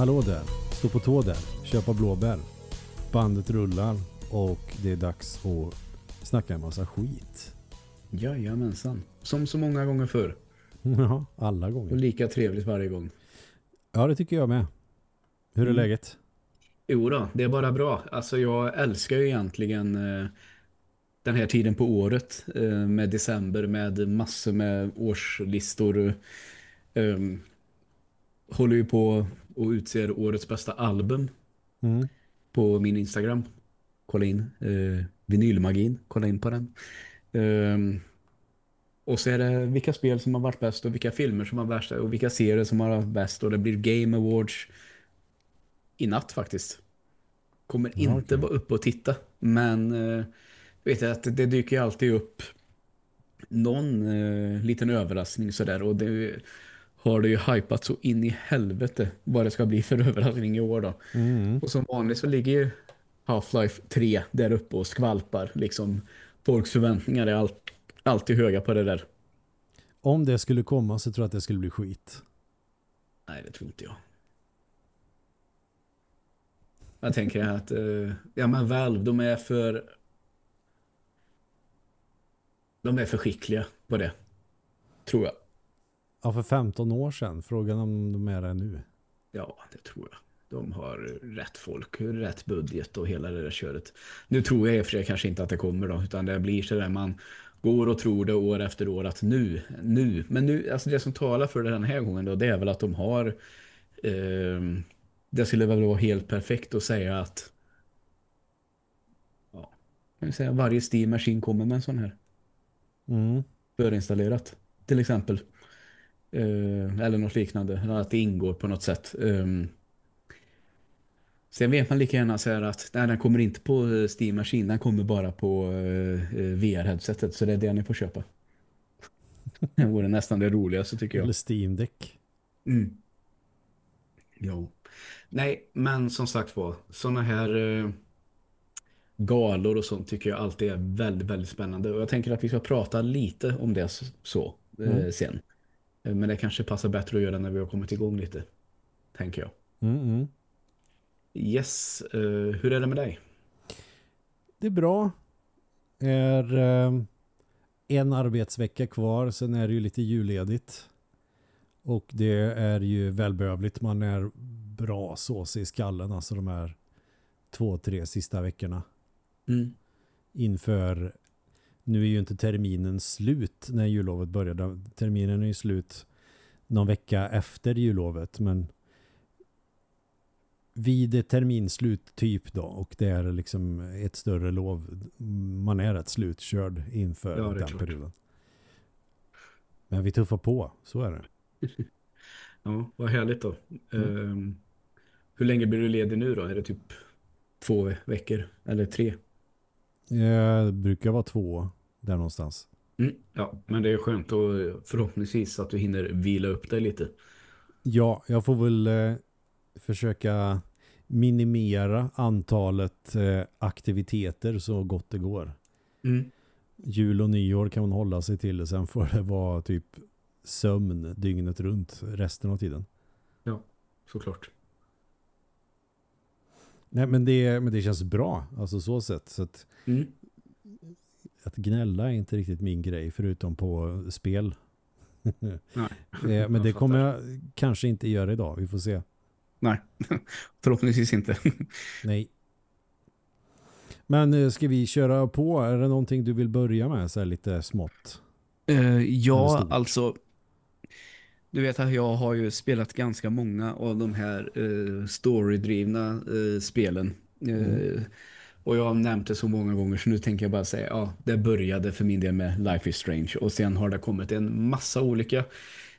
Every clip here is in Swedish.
Hallå där, stå på tå där, köpa blåbär. Bandet rullar och det är dags att snacka en massa skit. Jajamensan. Som så många gånger förr. Ja, alla Och gånger. lika trevligt varje gång. Ja, det tycker jag med. Hur är Mm. läget? Jo då, det är bara bra. Alltså jag älskar ju egentligen eh, den här tiden på året eh, med december med massor med årslistor. Eh, håller ju på och utser årets bästa album Mm. på min Instagram. Kolla in eh, vinylmagin, kolla in på den. Ehm, och så är det vilka spel som har varit bäst och vilka filmer som har varit bäst och vilka serier som har varit bäst och det blir Game Awards i natt faktiskt. Kommer Ja, inte okej. vara uppe och titta men eh, vet jag att det dyker ju alltid upp någon eh, liten överraskning sådär och det har det ju hypat så in i helvete vad det ska bli för överraskning i år då. Mm. Och som vanligt så ligger ju Half-Life 3 där uppe och skvalpar. Liksom, folks förväntningar är allt, alltid höga på det där. Om det skulle komma så tror jag att det skulle bli skit. Nej, det tror inte jag. Jag tänker att eh, ja, men Valve, de är för de är för skickliga på det. Tror jag. Ja, för 15 år sedan. Frågan om de är det nu. Ja, det tror jag. De har rätt folk, rätt budget och hela det där köret. Nu tror jag i och för sig kanske inte att det kommer då, utan det blir så där man går och tror det år efter år att nu, nu, men nu, alltså det som talar för det den här gången då, det är väl att de har eh, det skulle väl vara helt perfekt att säga att ja, kan säga varje Steam Machine kommer med en sån här Mm. förinstallerat till exempel. Eh, eller något liknande. Att det ingår på något sätt. Um, sen vet man lika gärna säga att nej, den kommer inte på eh, Steam Machine. Den kommer bara på uh, VR-headsetet. Så det är det ni får köpa. det vore nästan det roligaste tycker jag. Eller Steam Deck. Mm. Jo. Nej, men som sagt var, sådana här eh, galor och sånt tycker jag alltid är väldigt, väldigt spännande. Och jag tänker att vi ska prata lite om det så eh, Mm. sen. Eh, Men det kanske passar bättre att göra när vi har kommit igång lite, tänker jag. Mm, mm. Yes, eh, hur är det med dig? Det är bra. Är eh, en arbetsvecka kvar. Sen är det ju lite julledigt. Och det är ju välbehövligt. Man är bra sås i skallen. Alltså de här två, tre sista veckorna. Mm. Inför nu är ju inte terminen slut när jullovet börjar. Terminen är ju slut någon vecka efter jullovet. Men vid terminslut typ då och det är liksom ett större lov man är rätt slutkörd inför Ja, den perioden. Men vi tuffar på, så är det. Ja, vad härligt då. Mm. Eh, hur länge blir du ledig nu då? Är det typ två ve- veckor? Eller tre? Eh, Det brukar vara två där någonstans. Mm, ja, men det är skönt och förhoppningsvis att du hinner vila upp dig lite. Ja, jag får väl eh, försöka minimera antalet eh, aktiviteter så gott det går. Mm. Jul och nyår kan man hålla sig till sen får det vara typ sömn dygnet runt resten av tiden. Såklart. Nej men det, men det känns bra, alltså så sett. Så att, Mm. att gnälla är inte riktigt min grej förutom på spel. Nej. Eh, men det kommer jag kanske inte göra idag, vi får se. Nej, förhoppningsvis inte. Nej. Men eh, ska vi köra på? Är det någonting du vill börja med så här lite smått? Eller ja, alltså du vet att jag har ju spelat ganska många av de här eh, storydrivna eh, spelen. Eh, och jag har nämnt det så många gånger så nu tänker jag bara säga ja, det började för min del med Life is Strange och sen har det kommit en massa olika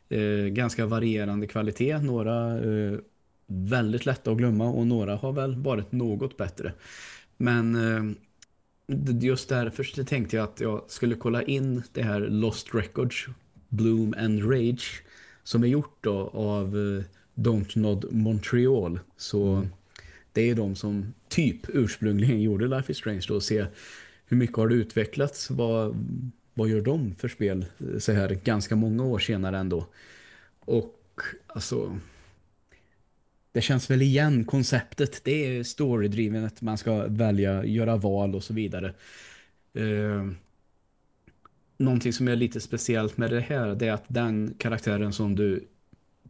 eh, ganska varierande kvalitet. Några eh, väldigt lätta att glömma och några har väl varit något bättre. Men eh, just därför tänkte jag att jag skulle kolla in det här Lost Records Bloom and Rage som är gjort då av eh, Don't Nod Montreal. Så det är de som typ ursprungligen gjorde Life is Strange då och se hur mycket har det utvecklats? Vad, vad gör de för spel eh, så här ganska många år senare ändå? Och alltså det känns väl igen konceptet. Det är storydriven att man ska välja, göra val och så vidare. Eh, någonting som är lite speciellt med det här det är att den karaktären som du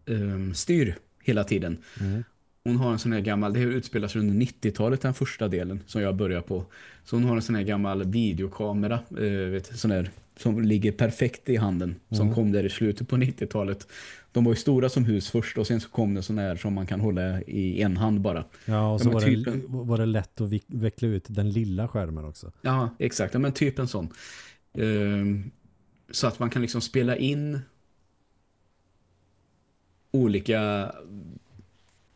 eh, styr hela tiden Mm. hon har en sån här gammal, det här utspelar sig under 90-talet den första delen som jag börjar på. Så hon har en sån här gammal videokamera eh, vet, sån här, som ligger perfekt i handen som Mm. kom där i slutet på 90-talet. De var ju stora som hus först och sen så kom det sån här som man kan hålla i en hand bara. Ja, och Ja, så men var, typ det, var det lätt att veckla ut den lilla skärmen också. Ja, exakt. Ja, men typ en sån. Ehm, så att man kan liksom spela in olika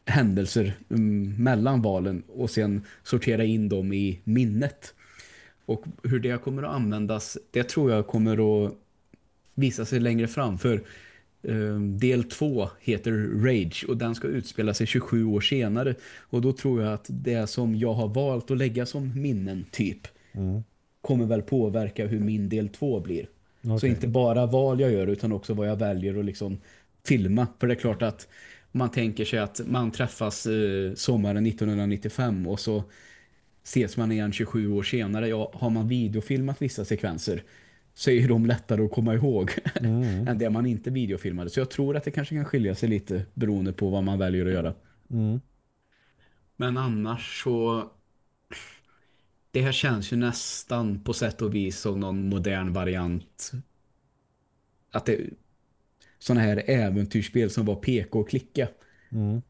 händelser mm, mellan valen och sen sortera in dem i minnet. Och hur det kommer att användas, det tror jag kommer att visa sig längre fram. För eh, del två heter Rage och den ska utspela sig 27 år senare. Och då tror jag att det som jag har valt att lägga som minnen typ Mm kommer väl påverka hur min del två blir. Så Okej. inte bara val jag gör utan också vad jag väljer att liksom filma. För det är klart att man tänker sig att man träffas eh, sommaren 1995 och så ses man igen 27 år senare. Ja, har man videofilmat vissa sekvenser så är de lättare att komma ihåg Mm. än det man inte videofilmade. Så jag tror att det kanske kan skilja sig lite beroende på vad man väljer att göra. Mm. Men annars så det här känns ju nästan på sätt och vis som någon modern variant att det sådana här äventyrsspel som var peka och klicka. Mm.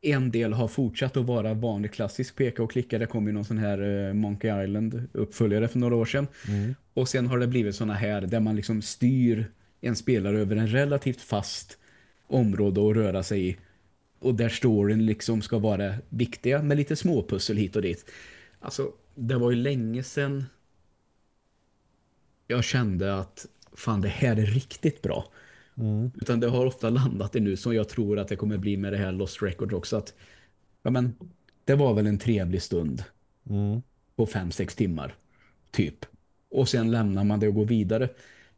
En del har fortsatt att vara vanlig klassisk peka och klicka. Det kom ju någon sån här eh, Monkey Island uppföljare för några år sedan. Mm. Och sen har det blivit såna här där man liksom styr en spelare över en relativt fast område att röra sig i. Och där storyn liksom ska vara viktiga med lite småpussel hit och dit. Alltså, det var ju länge sedan jag kände att fan det här är riktigt bra. Mm. Utan det har ofta landat i nu som jag tror att det kommer bli med det här Lost Records också. Att, ja, men, det var väl en trevlig stund Mm. på fem sex timmar. Typ. Och sen lämnar man det och går vidare.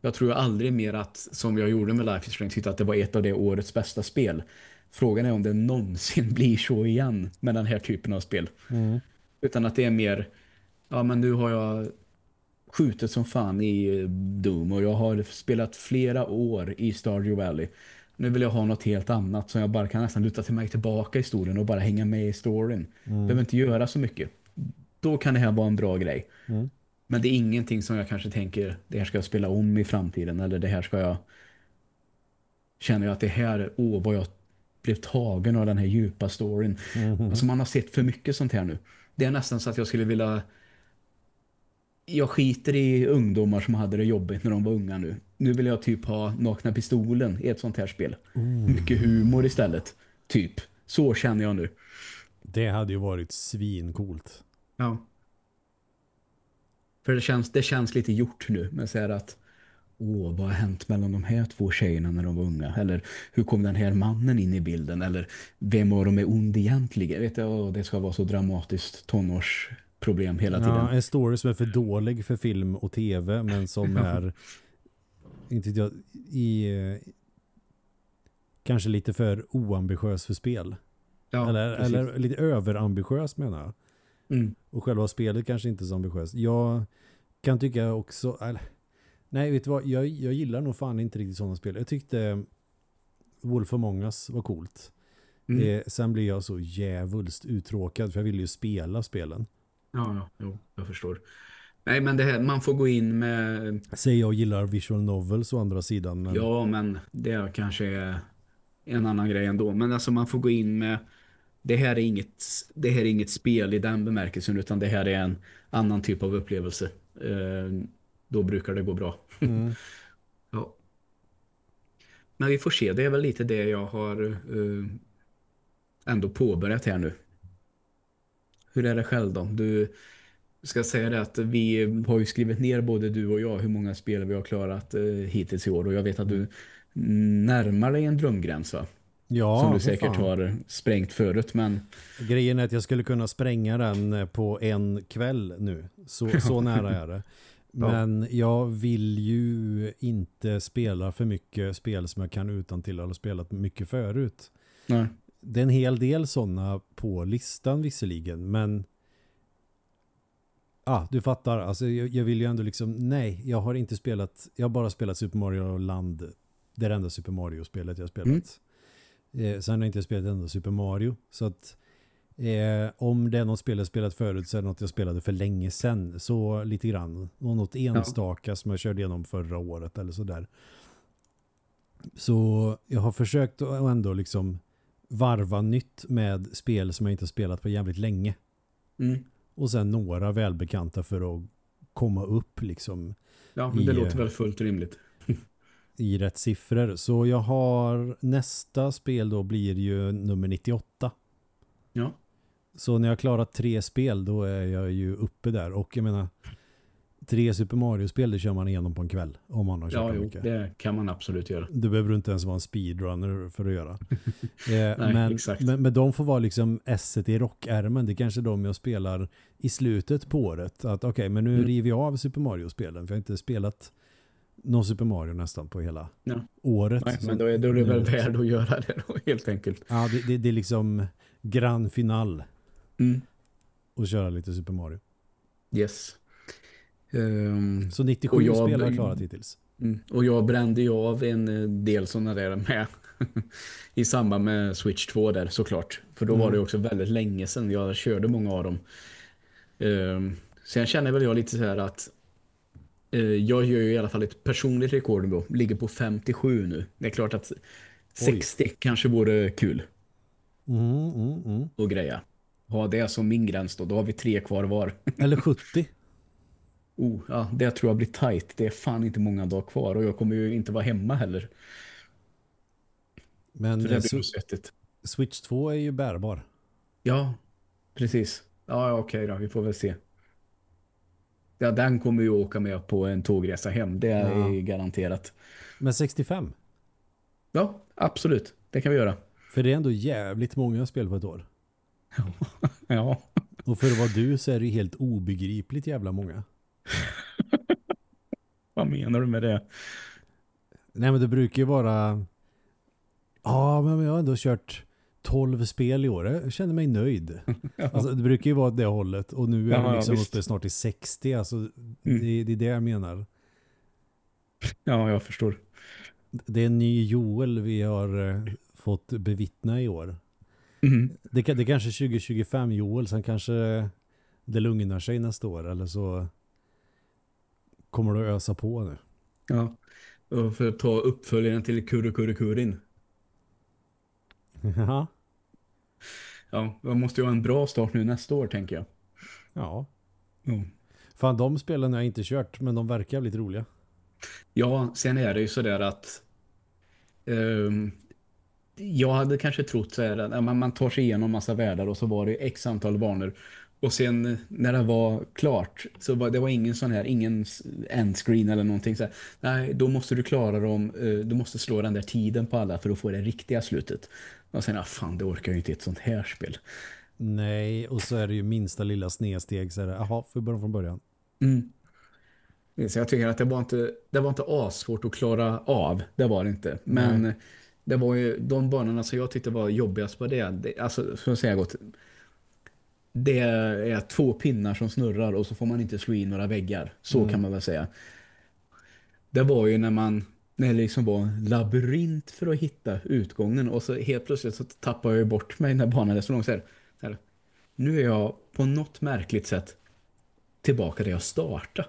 Jag tror aldrig mer att, som jag gjorde med Life is Strange, tyckte att det var ett av det årets bästa spel. Frågan är om det någonsin blir så igen med den här typen av spel. Mm. Utan att det är mer, ja men nu har jag skjutit som fan i eh, Doom och jag har spelat flera år i Stardew Valley. Nu vill jag ha något helt annat som jag bara kan nästan luta till mig tillbaka i historien och bara hänga med i storyn. Behöver inte göra så mycket. Då kan det här vara en bra grej. Mm. Men det är ingenting som jag kanske tänker, det här ska jag spela om i framtiden eller det här ska jag känner jag att det här, åh vad jag blev tagen av den här djupa storyn. Mm. Alltså man har sett för mycket sånt här nu. Det är nästan så att jag skulle vilja jag skiter i ungdomar som hade det jobbigt när de var unga nu. Nu vill jag typ ha nakna pistolen i ett sånt här spel. Mycket humor istället. Typ. Så känner jag nu. Det hade ju varit svincoolt. Ja. För det känns, det känns lite gjort nu. Men så att Åh, vad har hänt mellan de här två tjejerna när de var unga? Eller hur kom den här mannen in i bilden? Eller vem var de är ond egentligen? Vet jag, åh, det ska vara så dramatiskt tonårsproblem hela tiden. Ja, en story som är för dålig för film och tv men som är inte jag, i kanske lite för oambitiös för spel. Ja, eller, precis. eller lite överambitiös menar jag. Mm. Och själva spelet kanske inte är så ambitiöst. Jag kan tycka också... Eller, nej, vet du vad? Jag, jag gillar nog fan inte riktigt sådana spel. Jag tyckte Wolf Among Us var coolt. Mm. Eh, sen blir jag så jävulst uttråkad för jag vill ju spela spelen. Ja, ja, jo, jag förstår. Nej, men det här, man får gå in med... Säger jag gillar visual novels å andra sidan. Men, Ja, men det kanske är en annan grej ändå. Men alltså man får gå in med... Det här är inget, det här är inget spel i den bemärkelsen utan det här är en annan typ av upplevelse. Eh, då brukar det gå bra. Mm. Ja. Men vi får se, det är väl lite det jag har eh, ändå påbörjat här nu. Hur är det själv då? Du ska säga det att vi har ju skrivit ner både du och jag hur många spel vi har klarat eh, hittills i år och jag vet att du närmar dig en drömgräns va? Ja, Som du säkert fan. har sprängt förut men Grejen är att jag skulle kunna spränga den eh, på en kväll nu. Så, så nära är det. Men jag vill ju inte spela för mycket spel som jag kan utan till eller spelat mycket förut. nej. Det är en hel del sådana på listan visserligen, men ah, du fattar, alltså jag, jag, vill ju ändå liksom, nej, jag har inte spelat, jag har bara spelat Super Mario Land, det är det enda Super Mario-spelet jag har spelat. Mm. Eh, sen har jag inte spelat enda Super Mario, så att eh, om det är något spel jag spelat förut så är det något jag spelade för länge sedan, så lite grann, och något enstaka ja. som jag körde igenom förra året eller sådär. Så jag har försökt att ändå liksom varva nytt med spel som jag inte har spelat på jävligt länge. Mm. Och sen några välbekanta för att komma upp liksom. Ja, men det i, låter väl fullt rimligt. I rätt siffror. Så jag har nästa spel då blir ju nummer 98. Ja. Så när jag har klarat tre spel då är jag ju uppe där. Och jag menar, tre Super Mario-spel det kör man igenom på en kväll om man har kört ja, jo, mycket. det kan man absolut göra. Det behöver inte ens vara en speedrunner för att göra. eh, Nej, men, exakt. Men, men de får vara liksom esset i rockärmen. Det är kanske de jag spelar i slutet på året. Att okej, okay, men nu mm. river jag av Super Mario-spelen. För jag har inte spelat någon Super Mario nästan på hela ja. året. Nej, men då är, då är det väl värd att göra det då, helt enkelt. Ja, det, det, det är liksom grand final. Mm. Och köra lite Super Mario. Yes. Um, så 97 jag, spel har klarat hittills. Mm, och jag brände ju av en eh, del sådana där med i samband med Switch 2 där såklart. För då mm. var det också väldigt länge sedan jag körde många av dem. Um, sen känner väl jag lite så här att uh, jag gör ju i alla fall ett personligt rekord då. Ligger på 57 nu. Det är klart att 60 Oj. kanske vore kul. Mm, mm, mm. Och greja. Ha det som min gräns då. Då har vi tre kvar var. Eller 70. Oh, ja, det tror jag blir tight. Det är fan inte många dagar kvar och jag kommer ju inte vara hemma heller. Men det blir svettigt. Switch 2 är ju bärbar. Ja, precis. Ja, okej då. Vi får väl se. Ja, den kommer ju åka med på en tågresa hem. Det är ja. garanterat. Men 65? Ja, absolut. Det kan vi göra. För det är ändå jävligt många spel på ett år. ja. Och för vara du så är det helt obegripligt jävla många. Vad menar du med det? Nej men det brukar ju vara Ja men jag har ändå kört 12 spel i år. Jag känner mig nöjd. ja. alltså, det brukar ju vara det hållet. Och nu är ja, det liksom ja, uppe snart i 60. Alltså, mm. det, det, är det jag menar. Ja, jag förstår. Det är en ny Joel vi har eh, fått bevittna i år. Mm. Det, det kanske 2025 Joel. Sen kanske det lugnar sig nästa år. Eller så kommer du ösa på nu. Ja, och för att ta uppföljaren till Kurukurikurin. Ja. Ja, man måste ju ha en bra start nu nästa år, tänker jag. Ja. Mm. Fan, de spelen har jag inte kört, men de verkar lite roliga. Ja, sen är det ju sådär att um, jag hade kanske trott så här, att man tar sig igenom massa världar och så var det x antal banor och sen när det var klart så var det var ingen sån här, ingen endscreen eller någonting så här, Nej, då måste du klara dem, eh, du måste slå den där tiden på alla för att få det riktiga slutet. Och sen, ah, fan, det orkar ju inte ett sånt här spel. Nej, och så är det ju minsta lilla snedsteg så är det, jaha, får börja från början. Mm. Så jag tycker att det var inte, det var inte assvårt att klara av, det var det inte. Men Nej. det var ju de banorna som jag tyckte var jobbigast på det, det alltså, så att säga gott, det är två pinnar som snurrar och så får man inte slå in några väggar. Så mm. kan man väl säga. Det var ju när man när det liksom var en labyrint för att hitta utgången och så helt plötsligt så tappar jag bort mig när banan är så långt. Så här, så här, nu är jag på något märkligt sätt tillbaka där jag startade.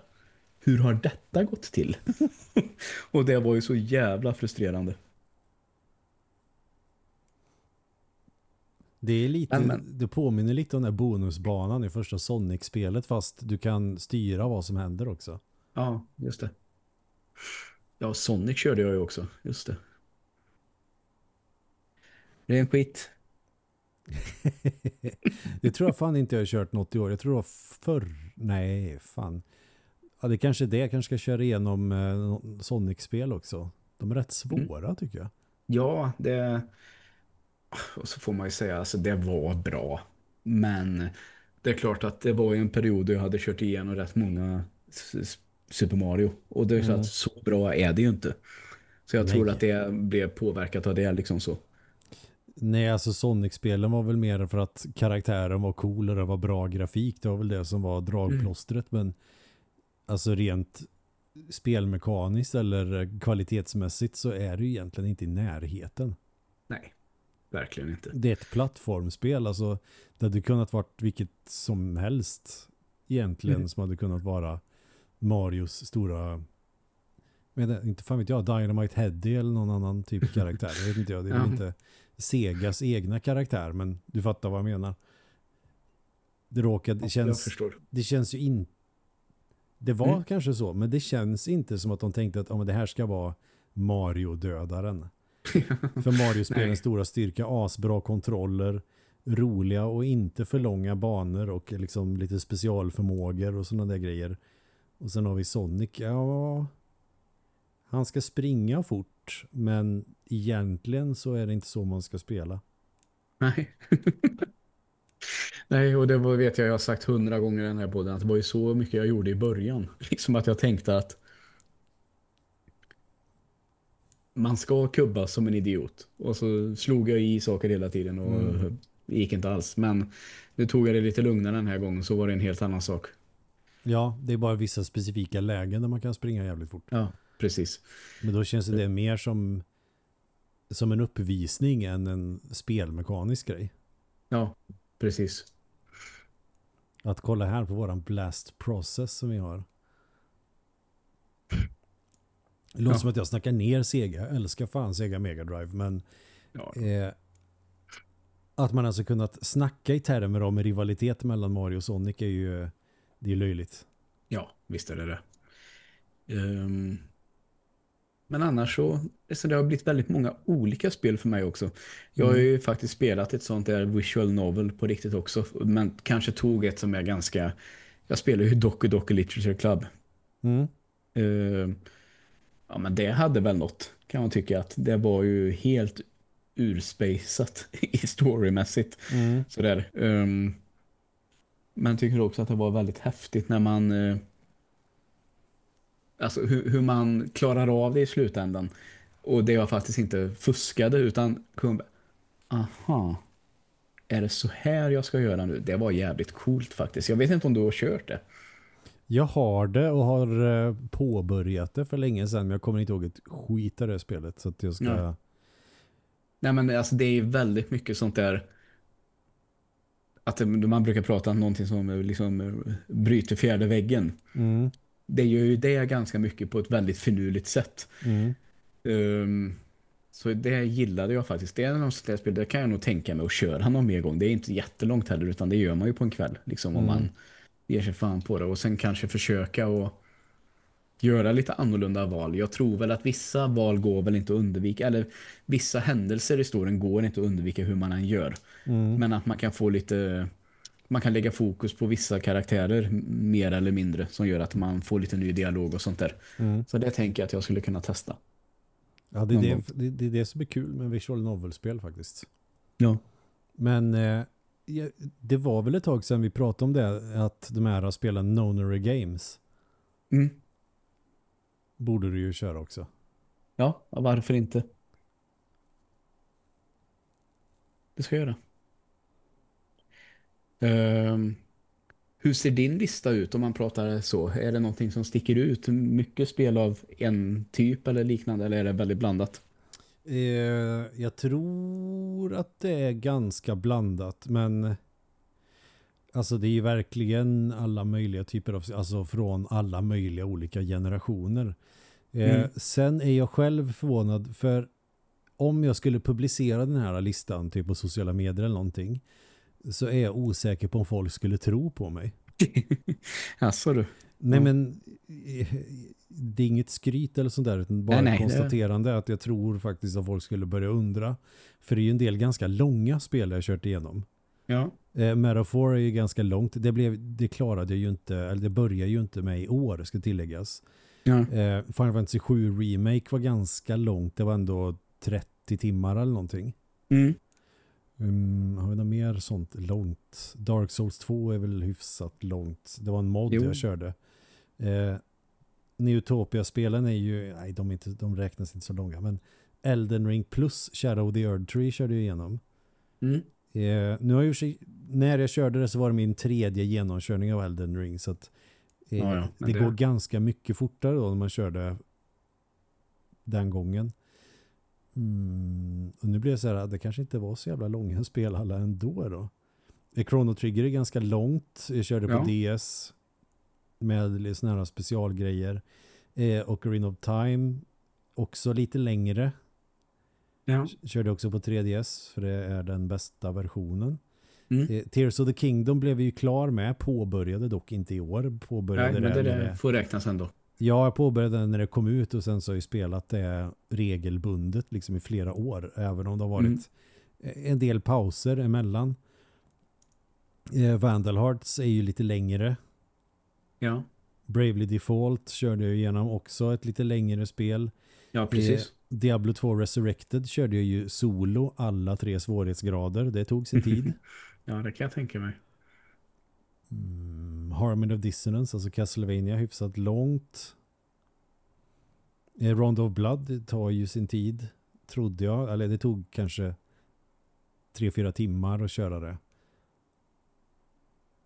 Hur har detta gått till? och det var ju så jävla frustrerande. Det är lite, men, det påminner lite om den här bonusbanan i första Sonic-spelet fast du kan styra vad som händer också. Ja, just det. Ja, Sonic körde jag ju också, just det. Det är en skit. det tror jag fan inte jag har kört något i år. Jag tror det var förr. Nej, fan. Ja, det kanske är det. Jag kanske ska köra igenom eh, Sonic-spel också. De är rätt svåra mm. tycker jag. Ja, det och så får man ju säga alltså det var bra. Men det är klart att det var en period då jag hade kört igenom rätt många Super Mario. Och det är så mm. att så bra är det ju inte. Så jag Nej. tror att det blev påverkat av det liksom så. Nej, alltså Sonic-spelen var väl mer för att karaktären var cool och det var bra grafik. Det var väl det som var dragplåstret. Men alltså rent spelmekaniskt eller kvalitetsmässigt så är det ju egentligen inte i närheten. Nej, verkligen inte. Det är ett plattformspel. Alltså, det hade kunnat varit vilket som helst egentligen Mm. som hade kunnat vara Marios stora men inte fan vet jag, Dynamite Heady eller någon annan typ karaktär. Jag vet inte jag, det är väl Ja. inte Segas egna karaktär, men du fattar vad jag menar. Det råkade, det känns, det känns ju inte det var Mm. kanske så, men det känns inte som att de tänkte att oh, men det här ska vara Mario-dödaren. För Mario-spelens stora styrka, asbra kontroller, roliga och inte för långa banor och liksom lite specialförmågor och sådana där grejer. Och sen har vi Sonic, ja han ska springa fort men egentligen så är det inte så man ska spela. Nej. Nej, och det var, vet jag, jag har sagt hundra gånger i den här podden att det var ju så mycket jag gjorde i början. Liksom att jag tänkte att man ska kubba som en idiot. Och så slog jag i saker hela tiden och Mm. gick inte alls. Men nu tog jag det lite lugnare den här gången så var det en helt annan sak. Ja, det är bara vissa specifika lägen där man kan springa jävligt fort. Ja, precis. Men då känns det mer som som en uppvisning än en spelmekanisk grej. Ja, precis. Att kolla här på våran blast process som vi har. Det låter Ja. som att jag snackar ner Sega. Jag älskar fan Sega Mega Drive. Men Ja. eh, att man alltså kunnat snacka i termer om rivalitet mellan Mario och Sonic är ju det är löjligt. Ja, visst är det det. Ehm, men annars så, så det har blivit väldigt många olika spel för mig också. Jag har Mm. ju faktiskt spelat ett sånt där visual novel på riktigt också. Men kanske tog ett som är ganska... Jag spelar ju Doku Doku Literature Club. Mm. Ehm, ja, men det hade väl något, kan man tycka. att Det var ju helt urspejsat i storymässigt. Mm. Sådär. Um, men jag tycker också att det var väldigt häftigt när man eh, alltså hur, hur man klarar av det i slutändan. Och det var faktiskt inte fuskade utan aha, är det så här jag ska göra nu? Det var jävligt coolt faktiskt. Jag vet inte om du har kört det. Jag har det och har eh, påbörjat det för länge sedan men jag kommer inte ihåg ett skit av det spelet så att jag ska... Ja. Nej men alltså det är väldigt mycket sånt där att man brukar prata om någonting som eh, liksom eh, bryter fjärde väggen. Mm. Det gör ju det ganska mycket på ett väldigt finurligt sätt. Mm. Ehm, så det gillade jag faktiskt. Det är något sånt spel, det kan jag nog tänka mig att köra någon mer gång. Det är inte jättelångt heller utan det gör man ju på en kväll. Liksom om Mm. man ger sig fan på det. Och sen kanske försöka och göra lite annorlunda val. Jag tror väl att vissa val går väl inte att undvika. Eller vissa händelser i storyn går inte att undvika hur man än gör. Mm. Men att man kan få lite... Man kan lägga fokus på vissa karaktärer mer eller mindre som gör att man får lite ny dialog och sånt där. Mm. Så det tänker jag att jag skulle kunna testa. Ja, det är det, det, det är det som är kul med visual novel-spel faktiskt. Ja. Men eh, det var väl ett tag sedan vi pratade om det att de här har spelat Nonary Games. Mm. Borde du ju köra också. Ja, varför inte? Det ska jag göra. Ehm, hur ser din lista ut om man pratar så? Är det någonting som sticker ut? Mycket spel av en typ eller liknande eller är det väldigt blandat? Eh, jag tror att det är ganska blandat men alltså det är ju verkligen alla möjliga typer av alltså från alla möjliga olika generationer. Eh, Mm. Sen är jag själv förvånad för om jag skulle publicera den här listan typ på sociala medier eller någonting så är jag osäker på om folk skulle tro på mig. Alltså du. Nej Ja. men det är inget skryt eller sånt där utan bara Nej, nej, ett det- konstaterande att jag tror faktiskt att folk skulle börja undra. För det är ju en del ganska långa spel jag kört igenom. Ja. Eh, Metaphor är ju ganska långt. Det, blev, det klarade jag ju inte, eller det börjar ju inte med i år ska tilläggas. Ja. Eh, Final Fantasy 7 Remake var ganska långt. Det var ändå 30 timmar eller någonting. Mm. Um, mer sånt långt? Dark Souls 2 är väl hyfsat långt. Det var en mod Jo. jag körde. Eh, Neutopia-spelen är ju, nej de, är inte, de räknas inte så långa, men Elden Ring plus Shadow of the Earth Tree körde jag igenom. Mm. Eh, nu har jag när jag körde det så var det min tredje genomkörning av Elden Ring så att eh, Ja, ja, det, det- går ganska mycket fortare då när man körde den gången. Mm, och nu blir det så här det kanske inte var så jävla långa spel alla ändå då. Chrono Trigger är ganska långt. Jag körde på DS med såna här specialgrejer. Eh, och Ring of Time också lite längre. Ja. Körde också på 3DS för det är den bästa versionen. Mm. Eh, Tears of the Kingdom blev vi ju klar med. Påbörjade dock inte i år. Påbörjade Nej, men det, där får räknas ändå. Ja, jag påbörjade den när det kom ut och sen så har jag spelat det regelbundet liksom i flera år. Även om det har varit Mm. en del pauser emellan. Eh, Vandal Hearts är ju lite längre. Ja, Bravely Default körde jag igenom också ett lite längre spel. ja precis. Diablo 2 Resurrected körde jag ju solo alla tre svårighetsgrader. Det tog sin tid. Ja, det kan jag tänka mig. Mm, Harmony of Dissonance, alltså Castlevania, hyfsat långt. Eh, Round of Blood tar ju sin tid, trodde jag. Eller det tog kanske tre fyra timmar att köra det.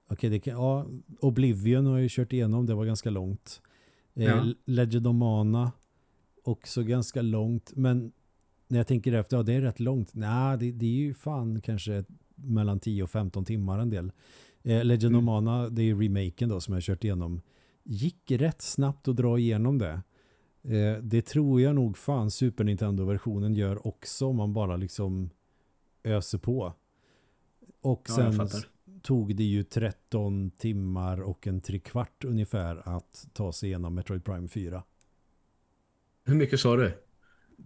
Okej, det kan, ja, Oblivion har jag ju kört igenom, det var ganska långt. Eh, Ja. Legend of Mana, också ganska långt. Men när jag tänker efter, ja det är rätt långt. Nej, det, det är ju fan kanske mellan 10 och 15 timmar en del. Eh, Legend of Mm. Mana, det är remaken då som jag kört igenom. Gick rätt snabbt att dra igenom det. Eh, det tror jag nog fan Super Nintendo-versionen gör också om man bara liksom öser på. Och Ja, sen tog det ju 13 timmar och en trekvart ungefär att ta sig igenom Metroid Prime 4. Hur mycket sa du?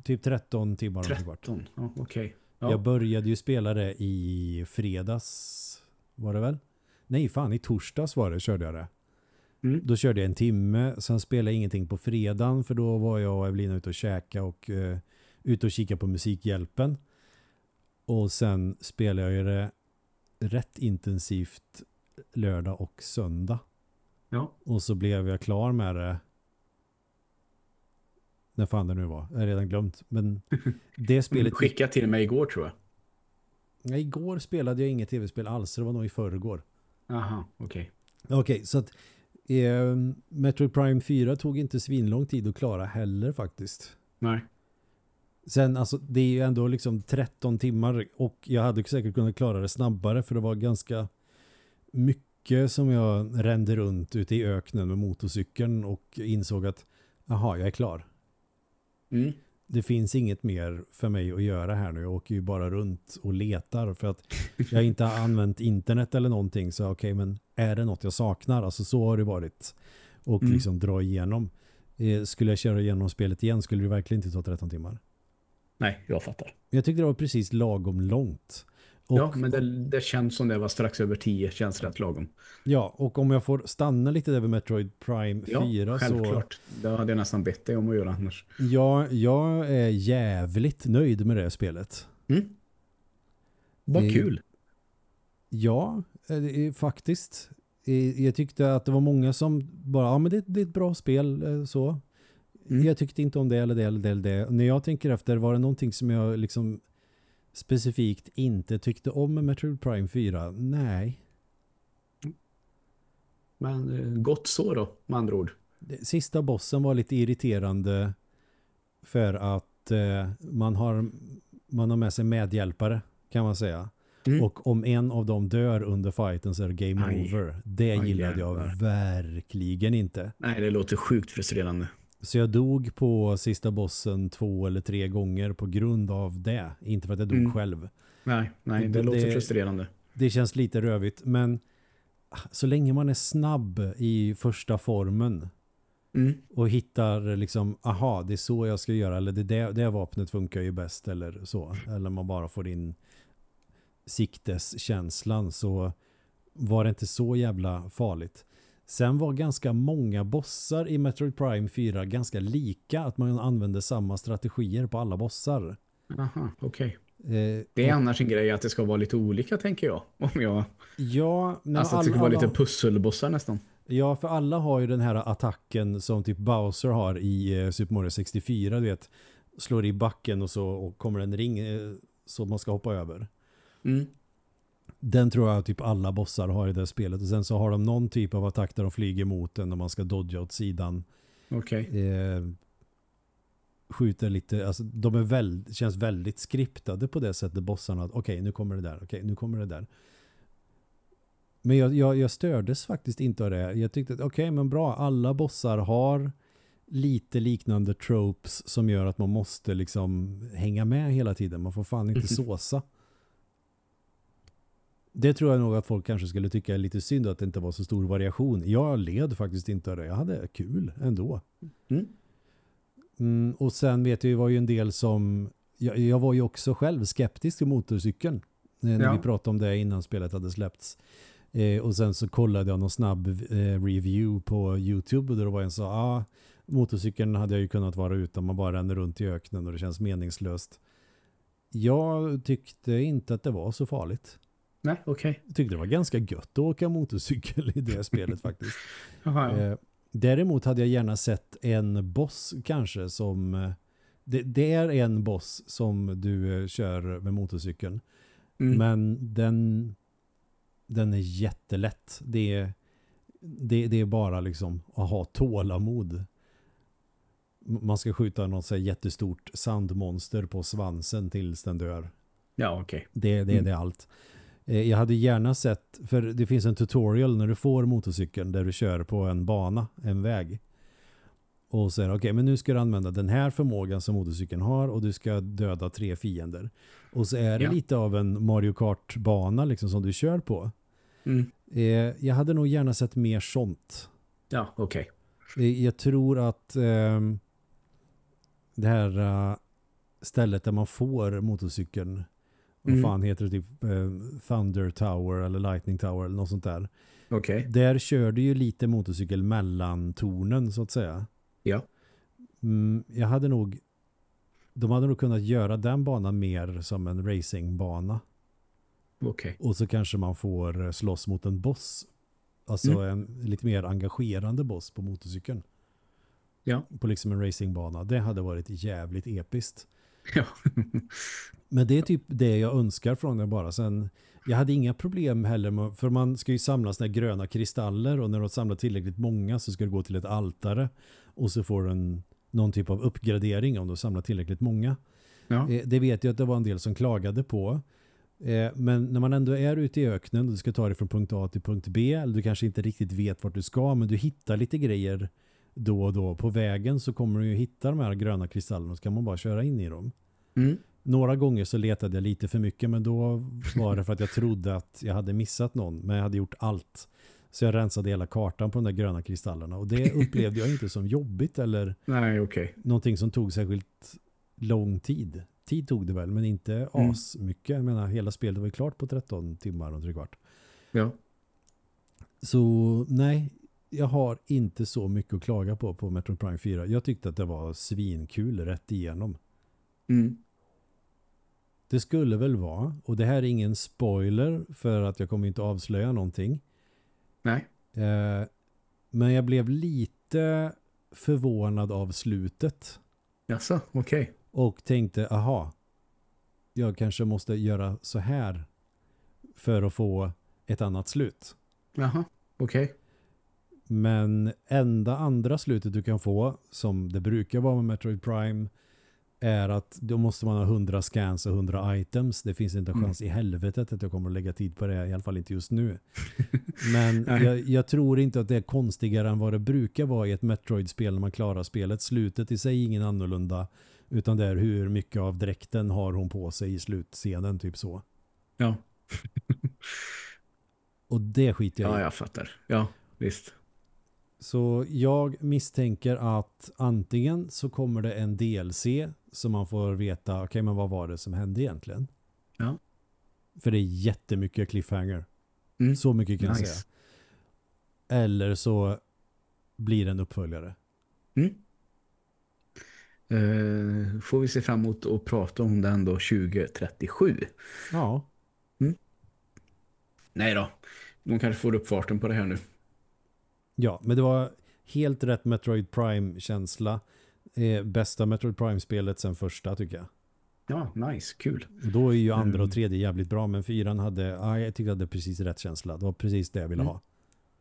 Typ 13 timmar och en trekvart. 13? Ja, okej. Ja. Jag började ju spela det i fredags var det väl? Nej fan, i torsdags var det körde jag det. Mm. Då körde jag en timme, sen spelade jag ingenting på fredagen för då var jag och Evelina ute och käka och uh, ute och kika på Musikhjälpen. Och sen spelade jag ju det rätt intensivt lördag och söndag. Ja. Och så blev jag klar med det när fan det nu var. Jag har redan glömt. Men det spelet... Skicka till mig igår tror jag. Ja, igår spelade jag inget tv-spel alls. Det var nog i förrgår. Aha, okej. Okej, så att eh, Metroid Prime 4 tog inte svinlång tid att klara heller faktiskt. Nej. Sen alltså det är ju ändå liksom 13 timmar och jag hade säkert kunnat klara det snabbare för det var ganska mycket som jag rände runt ute i öknen med motorcykeln och insåg att aha, jag är klar. Mm. Det finns inget mer för mig att göra här nu. Jag åker ju bara runt och letar för att jag inte har använt internet eller någonting. Så okej, men är det något jag saknar? Alltså så har det varit. Och Mm. liksom dra igenom. Eh, skulle jag köra igenom spelet igen skulle det verkligen inte ta 13 timmar. Nej, jag fattar. Jag tyckte det var precis lagom långt. Och, ja, men det, det känns som det var strax över 10. Känns rätt lagom. ja, och om jag får stanna lite där vid Metroid Prime Ja, 4 så... självklart. Det hade jag nästan bett dig om att göra annars. Ja, jag är jävligt nöjd med det spelet. Mm. Vad kul. Ja, eh, faktiskt. Eh, Jag tyckte att det var många som bara, ja men det, det är ett bra spel eh, så. Mm. Jag tyckte inte om det eller det eller det eller det. När jag tänker efter, var det någonting som jag liksom specifikt inte tyckte om Metroid Prime 4? Nej. Men eh, gott så då, med andra ord. Sista bossen var lite irriterande för att eh, man, har, man har med sig medhjälpare kan man säga. Mm. Och om en av dem dör under fighten så är det game Aj. over. Det Aj, gillade jag jävlar. verkligen inte. Nej, det låter sjukt frustrerande. Så jag dog på sista bossen två eller tre gånger på grund av det. Inte för att jag dog Mm. själv. Nej, nej det, Det- låter det- frustrerande. Det känns lite rövigt. Men så länge man är snabb i första formen Mm. och hittar liksom, aha, det är så jag ska göra. Eller det, det, det vapnet funkar ju bäst eller så. Eller man bara får in sikteskänslan så var det inte så jävla farligt. Sen var ganska många bossar i Metroid Prime 4 ganska lika. Att man använde samma strategier på alla bossar. Aha, okej. Eh, Det är annars en grej att det ska vara lite olika, tänker jag. Om jag ja, nej, alltså, att det alla- ska vara lite pusselbossar nästan. Ja, för alla har ju den här attacken som typ Bowser har i eh, Super Mario 64, du vet. Slår i backen och så och kommer en ring eh, som man ska hoppa över. Mm. Den tror jag typ alla bossar har i det spelet. Och sen så har de någon typ av attack där de flyger mot en och man ska dodga åt sidan. Okej. Eh, skjuter lite, alltså de är väl, känns väldigt skriptade på det sättet bossarna. Okej, nu kommer det där. Okej, nu kommer det där. Men jag, jag, jag stördes faktiskt inte av det. Jag tyckte att okej, men bra. Alla bossar har lite liknande tropes som gör att man måste liksom hänga med hela tiden. Man får fan inte såsa. Det tror jag nog att folk kanske skulle tycka är lite synd att det inte var så stor variation. Jag led faktiskt inte av det. Jag hade kul ändå. Mm. Mm, och sen vet jag ju var ju en del som jag, jag var ju också själv skeptisk till motorcykeln eh, när Ja. vi pratade om det innan spelet hade släppts. Eh, och sen så kollade jag någon snabb eh, review på Youtube och där det var en så ah, motorcykeln hade jag ju kunnat vara utan man bara ränner runt i öknen och det känns meningslöst. Jag tyckte inte att det var så farligt. Nej, okej. Jag tyckte det var ganska gött att åka motorcykel i det spelet faktiskt. Jaha, ja. Eh, däremot hade jag gärna sett en boss kanske som... eh, Det, det är en boss som du eh, kör med motorcykeln. Mm. Men den, den är jättelätt. Det är, det, det är bara liksom att ha tålamod. Man ska skjuta något så jättestort sandmonster på svansen tills den dör. ja, okej. Det, det är Mm. det allt. Eh, Jag hade gärna sett, för det finns en tutorial när du får motorcykeln där du kör på en bana, en väg. Och säger okej, men nu ska du använda den här förmågan som motorcykeln har och du ska döda tre fiender. Och så är det Ja. lite av en Mario Kart-bana liksom som du kör på. Mm. Eh, Jag hade nog gärna sett mer sånt. Ja, okej. Eh, Jag tror att ehm, det här eh, stället där man får motorcykeln vad Mm. fan heter det typ eh, Thunder Tower eller Lightning Tower eller något sånt där. Okej. Där kör du ju lite motorcykel mellan tornen så att säga. Ja. Mm, jag hade nog de hade nog kunnat göra den banan mer som en racingbana. Okej. Och så kanske man får eh, slåss mot en boss. Alltså Mm. en lite mer engagerande boss på motorcykeln. Ja. På liksom en racingbana. Det hade varit jävligt episkt. Ja. Men det är typ det jag önskar från det bara. Sen, jag hade inga problem heller med, för man ska ju samla såna gröna kristaller och när du har samlat tillräckligt många så ska du gå till ett altare och så får du en, någon typ av uppgradering om du har samlat tillräckligt många. Ja. Eh, det vet jag att det var en del som klagade på. Eh, men när man ändå är ute i öknen och du ska ta dig från punkt A till punkt B eller du kanske inte riktigt vet vart du ska men du hittar lite grejer då och då på vägen så kommer du ju hitta de här gröna kristallerna och så kan man bara köra in i dem. Mm. Några gånger så letade jag lite för mycket men då var det för att jag trodde att jag hade missat någon men jag hade gjort allt. Så jag rensade hela kartan på de där gröna kristallerna och det upplevde jag inte som jobbigt eller Nej, okej. någonting som tog särskilt lång tid. Tid tog det väl men inte Mm. as mycket. Jag menar hela spelet var ju klart på 13 timmar och tre kvart. Ja. Så nej, jag har inte så mycket att klaga på på Metro Prime 4. Jag tyckte att det var svinkul rätt igenom. Mm. Det skulle väl vara, och det här är ingen spoiler för att jag kommer inte avslöja någonting. Nej. Eh, men jag blev lite förvånad av slutet Jaså, okej. och tänkte, aha, jag kanske måste göra så här för att få ett annat slut. Jaha, okej. Men enda andra slutet du kan få, som det brukar vara med Metroid Prime, är att då måste man ha 100 scans och 100 items. Det finns inte en Mm. chans i helvetet att jag kommer att lägga tid på det, i alla fall inte just nu. Men jag, jag tror inte att det är konstigare än vad det brukar vara i ett Metroid-spel när man klarar spelet. Slutet i sig är ingen annorlunda, utan det är hur mycket av dräkten har hon på sig i slutscenen, typ så. Ja. Och det skiter jag i. ja, jag fattar. Ja, visst. Så jag misstänker att antingen så kommer det en DLC så man får veta, okej men vad var det som hände egentligen? Ja. För det är jättemycket cliffhanger. Mm. Så mycket kan jag Nice. säga. Eller så blir det en uppföljare. Mm. Eh, får vi se fram emot att prata om den då 2037. Ja, Nej då. De kanske får upp farten på det här nu. Ja men det var helt rätt Metroid Prime-känsla. Eh, bästa Metroid Prime-spelet sen första tycker jag. Ja, nice, kul. Då är ju andra och tredje jävligt bra, men fyran hade, ja, jag tyckte jag hade precis rätt känsla. Det var precis det jag ville Mm. ha.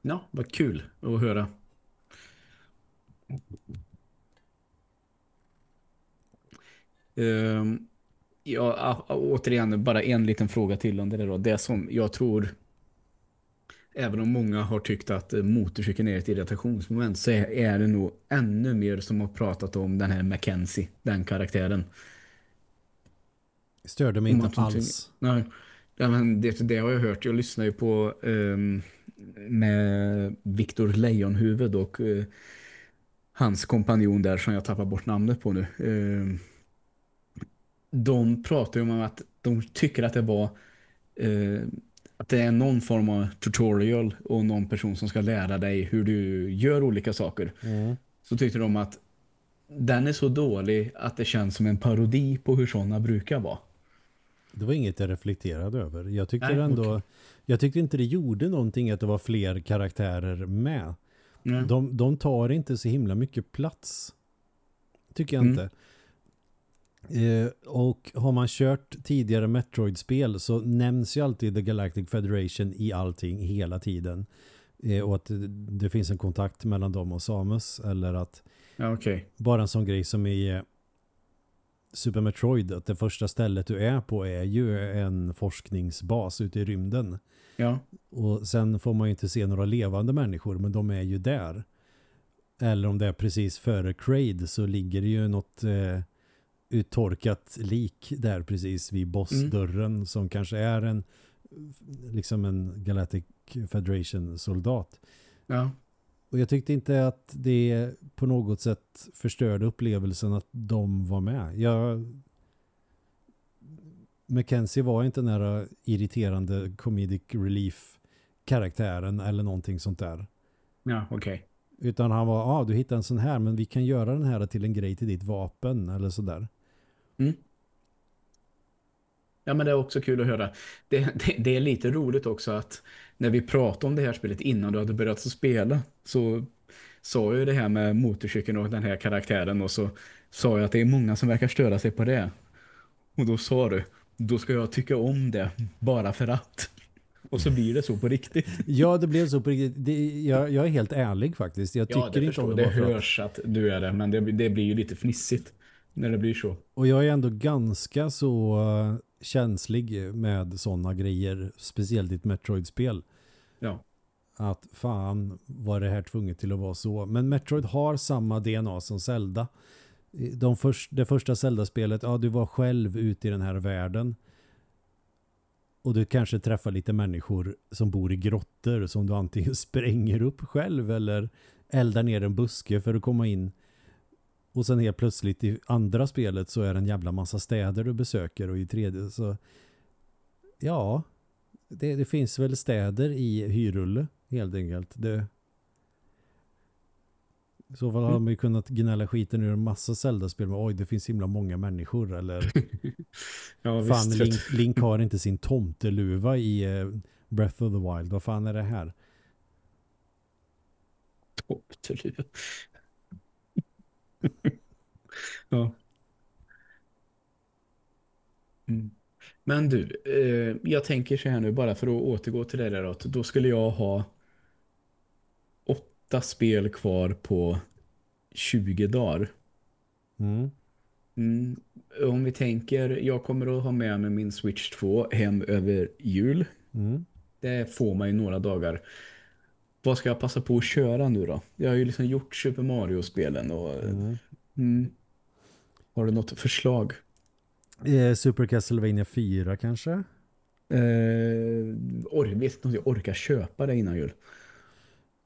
Ja, vad kul att höra. Ehm, ja, återigen, bara en liten fråga till om det där då. Det som jag tror, även om många har tyckt att eh, motorcykeln är ett irritationsmoment, så är, det nog ännu mer som har pratat om den här Mackenzie, den karaktären. Störde mig inte alls. Nej, men det, det har jag hört. Jag lyssnar ju på ehm, med Viktor Lejonhuvud och eh, hans kompanjon där som jag tappar bort namnet på nu. Ehm, de pratar ju om att de tycker att det var eh, att det är någon form av tutorial och någon person som ska lära dig hur du gör olika saker. Mm. Så tyckte de att den är så dålig att det känns som en parodi på hur sådana brukar vara. Det var inget jag reflekterade över. Jag tyckte Nej, ändå, okej. jag tyckte inte det gjorde någonting att det var fler karaktärer med. Mm. De, de tar inte så himla mycket plats. Tycker jag Mm. inte. Eh, och har man kört tidigare Metroid-spel så nämns ju alltid The Galactic Federation i allting hela tiden. Eh, och att det, finns en kontakt mellan dem och Samus. Eller att Ja, okej. bara en sån grej som i eh, Super Metroid, att det första stället du är på är ju en forskningsbas ute i rymden. Ja. Och sen får man ju inte se några levande människor, men de är ju där. Eller om det är precis före Kraid så ligger det ju något eh, uttorkat lik där precis vid bossdörren som kanske är en liksom en Galactic Federation soldat. Ja. Och jag tyckte inte att det på något sätt förstörde upplevelsen att de var med. Jag Mackenzie var inte den här irriterande comedic relief karaktären eller någonting sånt där. Ja, okej. Utan han var, ja ah, du hittar en sån här men vi kan göra den här till en grej till ditt vapen eller sådär. Ja, men det är också kul att höra. Det, det, det är lite roligt också att när vi pratade om det här spelet innan du hade börjat spela så sa jag ju det här med motorcykeln och den här karaktären och så sa jag att det är många som verkar störa sig på det. Och då sa du, då ska jag tycka om det bara för att. Och så blir det så på riktigt. Ja, det blev så på riktigt. Det, jag, jag är helt ärlig faktiskt. Jag tycker ja, det inte om det Det för att hörs att du är det, men det, det blir ju lite fnissigt när det blir så. Och jag är ändå ganska så eh, känslig med sådana grejer, speciellt i ett Metroid-spel. Ja. Att fan var det här tvunget till att vara så. Men Metroid har samma DNA som Zelda. De först, det första Zelda-spelet, ja du var själv ute i den här världen. Och du kanske träffar lite människor som bor i grottor som du antingen spränger upp själv eller eldar ner en buske för att komma in. Och sen helt plötsligt i andra spelet så är det en jävla massa städer du besöker och i tredje så ja, det, det finns väl städer i Hyrulle helt enkelt. Det, I så fall har man ju kunnat gnälla skiten ur en massa Zelda-spel med oj det finns himla många människor eller Ja, fan visst. Link, Link har inte sin tomteluva i eh, Breath of the Wild. Vad fan är det här? Topptruv. ja. Mm. Men du, eh, jag tänker så här nu bara för att återgå till det där att då skulle jag ha åtta spel kvar på 20 dagar. Mm. Mm. Om vi tänker, jag kommer att ha med mig min Switch 2 hem över jul. Mm. Det får man ju några dagar. Vad ska jag passa på att köra nu då? Jag har ju liksom gjort Super Mario-spelen och Mm. mm. Har du något förslag? Eh, Super Castlevania 4 kanske? Eh, or, vet inte om jag orkar köpa det innan jul.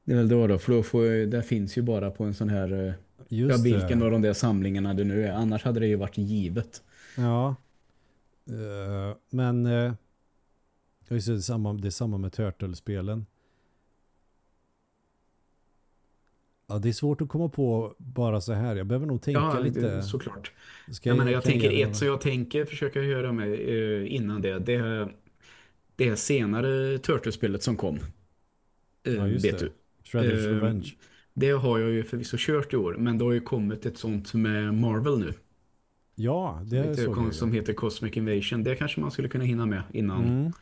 Det är väl då då, för då får jag, det finns ju bara på en sån här, eh, ja Just vilken det. av de där samlingarna det nu är. Annars hade det ju varit givet. Ja. Eh, men uh, det, är samma, det är samma med Turtle-spelen. Ja, det är svårt att komma på bara så här. Jag behöver nog tänka ja, lite. det- såklart. Ska Jag, menar, jag tänker göra ett så jag tänker försöka göra med eh, innan det. Det är det är senare Turtles-spelet som kom. Eh, Ja, just vet det. du. Eh, Revenge. Det har jag ju förvisso kört i år, men det har ju kommit ett sånt med Marvel nu. Ja, det heter, jag. som heter Cosmic Invasion. Det kanske man skulle kunna hinna med innan. Mm.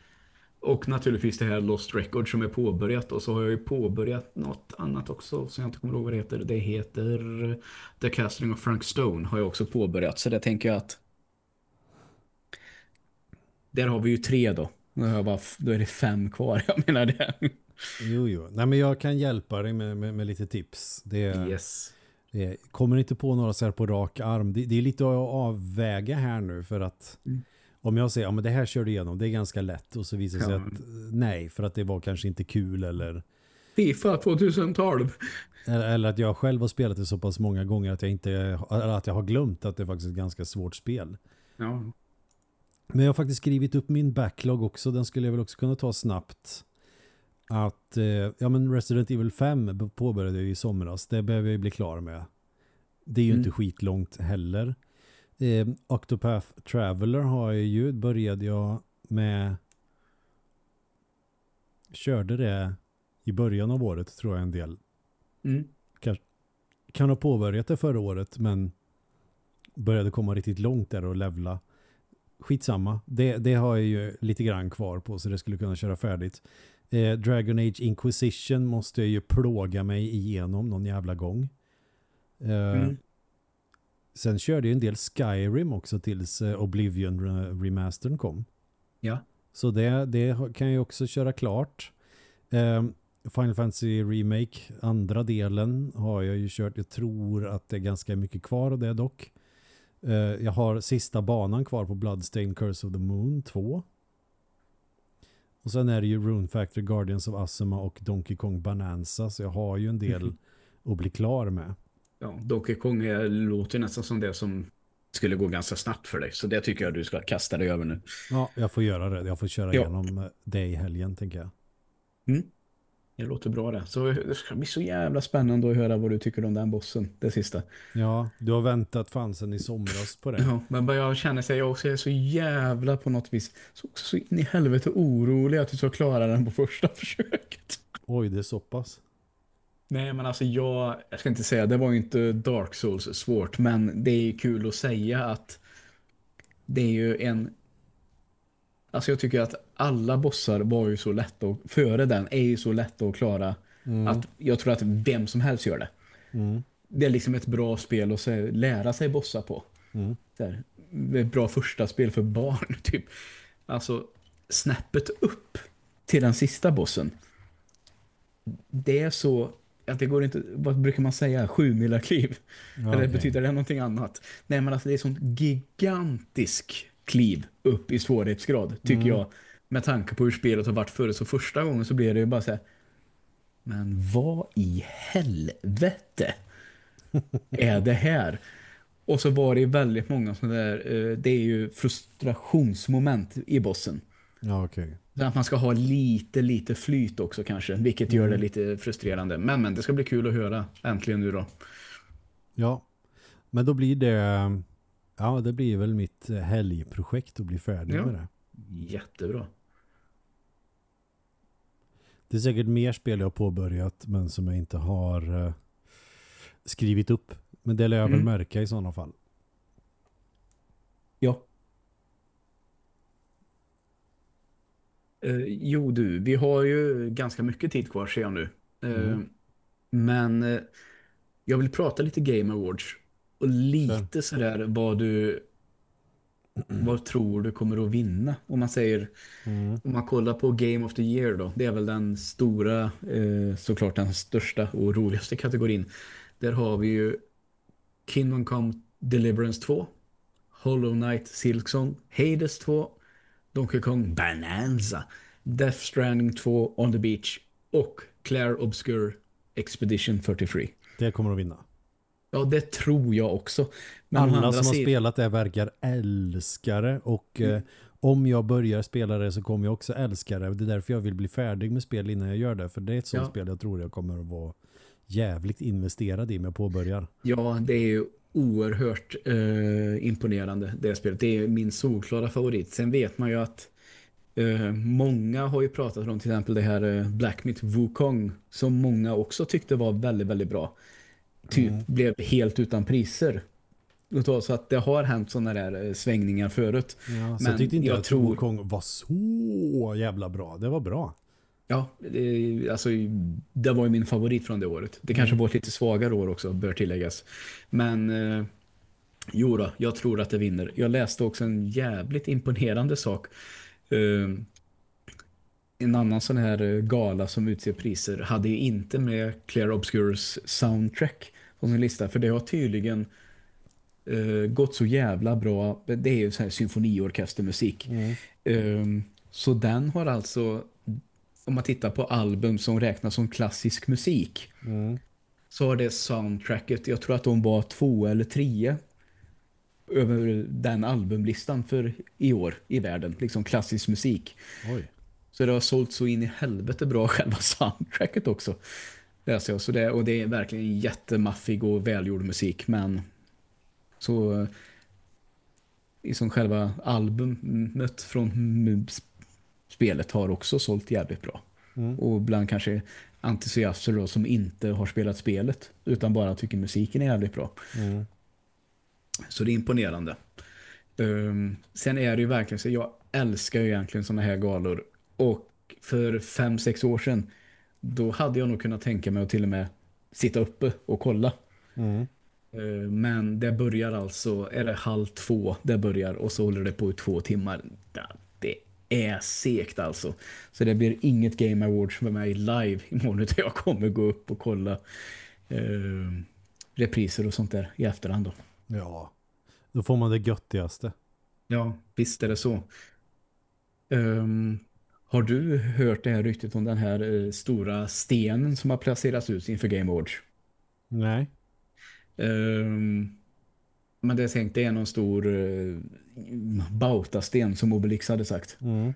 Och naturligtvis det här Lost Record som är påbörjat. Och så har jag ju påbörjat något annat också som jag inte kommer ihåg vad det heter. Det heter The Casting of Frank Stone har jag också påbörjat. Så det tänker jag att där har vi ju tre då. Då, jag bara, då är det fem kvar, jag menar det. Jo, jo. Nej, men jag kan hjälpa dig med, med, med lite tips. Det, Yes. det kommer inte på några så här på rak arm. Det, det är lite att avväga här nu för att Mm. Om jag säger, ja men det här kör du igenom, det är ganska lätt och så visar det sig att nej, för att det var kanske inte kul eller, FIFA 2012. eller, eller att jag själv har spelat det så pass många gånger att jag inte, att jag har glömt att det är faktiskt ett ganska svårt spel. Ja. Men jag har faktiskt skrivit upp min backlog också. Den skulle jag väl också kunna ta snabbt. Att, eh, ja men Resident Evil 5 påbörjade jag i somras. Det behöver jag ju bli klar med. Det är ju Mm. inte skitlångt heller. Eh, Octopath Traveler har jag ju, började jag med körde det i början av året tror jag en del. Mm. Kan ha påbörjat det förra året men började komma riktigt långt där och levla. Skitsamma. Det, det har jag ju lite grann kvar på så det skulle kunna köra färdigt. Eh, Dragon Age Inquisition måste jag ju plåga mig igenom någon jävla gång. Eh, Mm. Sen körde jag en del Skyrim också tills eh, Oblivion re- remastern kom. Ja. Så det, det kan jag också köra klart. Eh, Final Fantasy Remake, andra delen har jag ju kört. Jag tror att det är ganska mycket kvar av det dock. Eh, jag har sista banan kvar på Bloodstained Curse of the Moon 2. Och sen är det ju Rune Factor, Guardians of Asuma och Donkey Kong Bonanza. Så jag har ju en del att bli klar med. Ja, Donkey Kong låter nästan som det som skulle gå ganska snabbt för dig. Så det tycker jag du ska kasta dig över nu. Ja, jag får göra det. Jag får köra Ja. igenom eh, det i helgen tänker jag. Mm. Det låter bra det. Så det ska bli så jävla spännande att höra vad du tycker om den bossen, det sista. Ja, du har väntat fan sen i somras på det. Ja, men jag känner sig jag också är så jävla på något vis så, så in i helvete orolig att du ska klara den på första försöket. Oj, det är så pass. Nej, men alltså jag, jag ska inte säga, det var ju inte Dark Souls svårt, men det är ju kul att säga att det är ju en Alltså jag tycker att alla bossar var ju så lätta och före den är ju så lätta att klara Mm. att jag tror att vem som helst gör det. Mm. Det är liksom ett bra spel att se, lära sig bossa på. Mm. Är ett bra första spel för barn typ. Alltså snäppet upp till den sista bossen. Det är så att det går inte, vad brukar man säga, sju mila kliv. Ja, Eller betyder det någonting annat? Nej men alltså det är sånt gigantisk kliv upp i svårighetsgrad tycker Mm. jag. Med tanke på hur spelet har varit förut. Så första gången så blir det ju bara så här. Men vad i helvete är det här? Och så var det ju väldigt många sådana där, eh, det är ju frustrationsmoment i bossen. Ja. Så Att man ska ha lite, lite flyt också kanske, vilket gör det lite frustrerande. Men, men det ska bli kul att höra äntligen nu då. Ja, men då blir det ja, det blir väl mitt helgprojekt att bli färdig Ja. med det. Jättebra. Det är säkert mer spel jag har påbörjat men som jag inte har eh, skrivit upp. Men det lär jag väl Mm. märka i sådana fall. Ja. Eh, jo du, vi har ju ganska mycket tid kvar ser jag nu. Eh, Mm. Men eh, jag vill prata lite Game Awards. Och lite sådär vad du vad tror du kommer att vinna? Om man säger, Mm. om man kollar på Game of the Year då. Det är väl den stora, eh, såklart den största och roligaste kategorin. Där har vi ju Kingdom Come Deliverance 2, Hollow Knight Silksong, Hades 2, Donkey Kong Bonanza, Death Stranding 2 On the Beach och Claire Obscure Expedition 43. Det kommer att vinna. Ja, det tror jag också. Men Alla som har spelat det verkar älska det och Mm. eh, om jag börjar spela det så kommer jag också älska det. Det är därför jag vill bli färdig med spel innan jag gör det. För det är ett sånt Ja. spel jag tror jag kommer att vara jävligt investerad i om jag påbörjar. Ja, det är ju oerhört eh, imponerande det spelet. Det är min solklara favorit. Sen vet man ju att eh, många har ju pratat om till exempel det här eh, Black Myth Wukong som många också tyckte var väldigt, väldigt bra. Typ Mm. blev helt utan priser. Så att det har hänt sådana där eh, svängningar förut. Ja, så Men jag tyckte inte jag att tror- Wukong var så jävla bra. Det var bra. Ja, det, alltså, det var ju min favorit från det året. Det kanske var ett lite svagare år också, bör tilläggas. Men eh, jo då, jag tror att det vinner. Jag läste också en jävligt imponerande sak. Eh, en annan sån här eh, gala som utser priser hade ju inte med Clear Obscures soundtrack på sin lista. För det har tydligen eh, gått så jävla bra. Det är ju så här symfoniorkestermusik. Ehm, så den har alltså, om man tittar på album som räknas som klassisk musik, Mm. så har det soundtracket, jag tror att de var två eller tre över den albumlistan för i år i världen, liksom klassisk musik. Oj. Så det har sålt så in i helvete bra själva soundtracket också. Läser jag. Så det, och det är verkligen jättemaffig och välgjord musik. Men så eh, i som själva albumet från spelet har också sålt jävligt bra. Mm. Och ibland kanske entusiaster då, som inte har spelat spelet utan bara tycker musiken är jävligt bra. Mm. Så det är imponerande. Um, sen är det ju verkligen så, jag älskar ju egentligen såna här galor. Och för fem sex år sedan, då hade jag nog kunnat tänka mig att till och med sitta uppe och kolla. Mm. Uh, men det börjar alltså, är det halv två det börjar och så håller det på i två timmar. Är segt alltså. Så det blir inget Game Awards för mig live imorgon utan jag kommer gå upp och kolla uh, repriser och sånt där i efterhand då. Ja. Då får man det göttigaste. Ja, visst är det så. Ehm, har du hört det här ryktet om den här eh, stora stenen som har placerats ut inför Game Awards? Nej. Ehm, men det är tänkt det är någon stor uh, bautasten som Obelix hade sagt. Mm.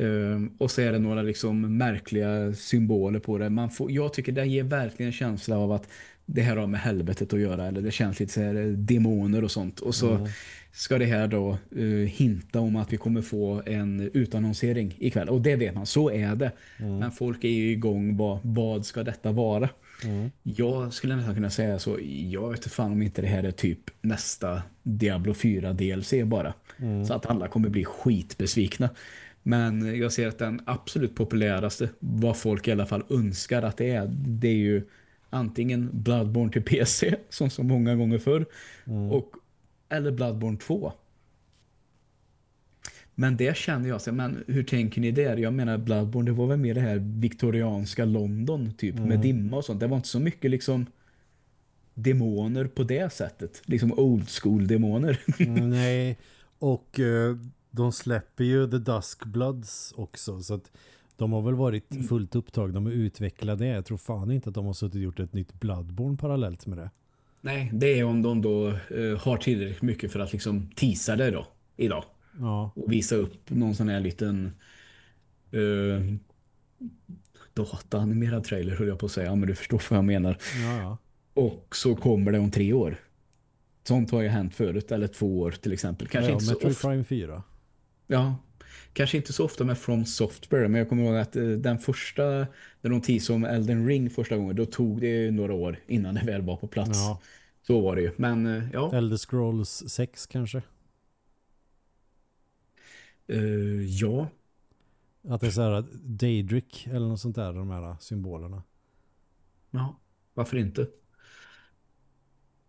Ehm, och så är det några liksom märkliga symboler på det. Man får, jag tycker det ger verkligen en känsla av att det här har med helvetet att göra. Eller det känns lite så här eh, demoner och sånt. Och så ska det här då eh, hinta om att vi kommer få en utannonsering ikväll. Och det vet man, så är det. Men folk är ju igång, vad, vad ska detta vara? Jag skulle nästan kunna säga så, jag vet fan om inte det här är typ nästa Diablo 4 DLC bara. Så att alla kommer bli skitbesvikna. Men jag ser att den absolut populäraste, vad folk i alla fall önskar att det är, det är ju antingen Bloodborne till PC, som så många gånger förr, och, eller Bloodborne 2. Men det känner jag, så, men hur tänker ni där? Jag menar Bloodborne, det var väl mer det här viktorianska London typ, med dimma och sånt. Det var inte så mycket liksom demoner på det sättet. Liksom old school demoner. Mm, Nej. Och eh, de släpper ju The Dusk Bloods också. Så att de har väl varit Mm. fullt upptagna med att utveckla det. Jag tror fan inte att de har suttit och gjort ett nytt Bloodborne parallellt med det. Nej, det är om de då eh, har tillräckligt mycket för att liksom teasa det då, idag. Ja. och visa upp någon sån här liten uh, dataanimerad trailer höll jag på att säga, men du förstår vad jag menar. Ja. Och så kommer det om tre år. Sånt har ju hänt förut, eller två år till exempel. Kanske ja inte så Metroid ofta. Prime 4. Ja, kanske inte så ofta med From Software, men jag kommer ihåg att eh, den första, när de teasade om Elden Ring första gången, då tog det några år innan det väl var på plats. Ja. Så var det ju. Men eh, ja, Elder Scrolls 6 kanske. Eh, ja, Att det är så här Daedric eller något sånt där, de här symbolerna. ja, varför inte?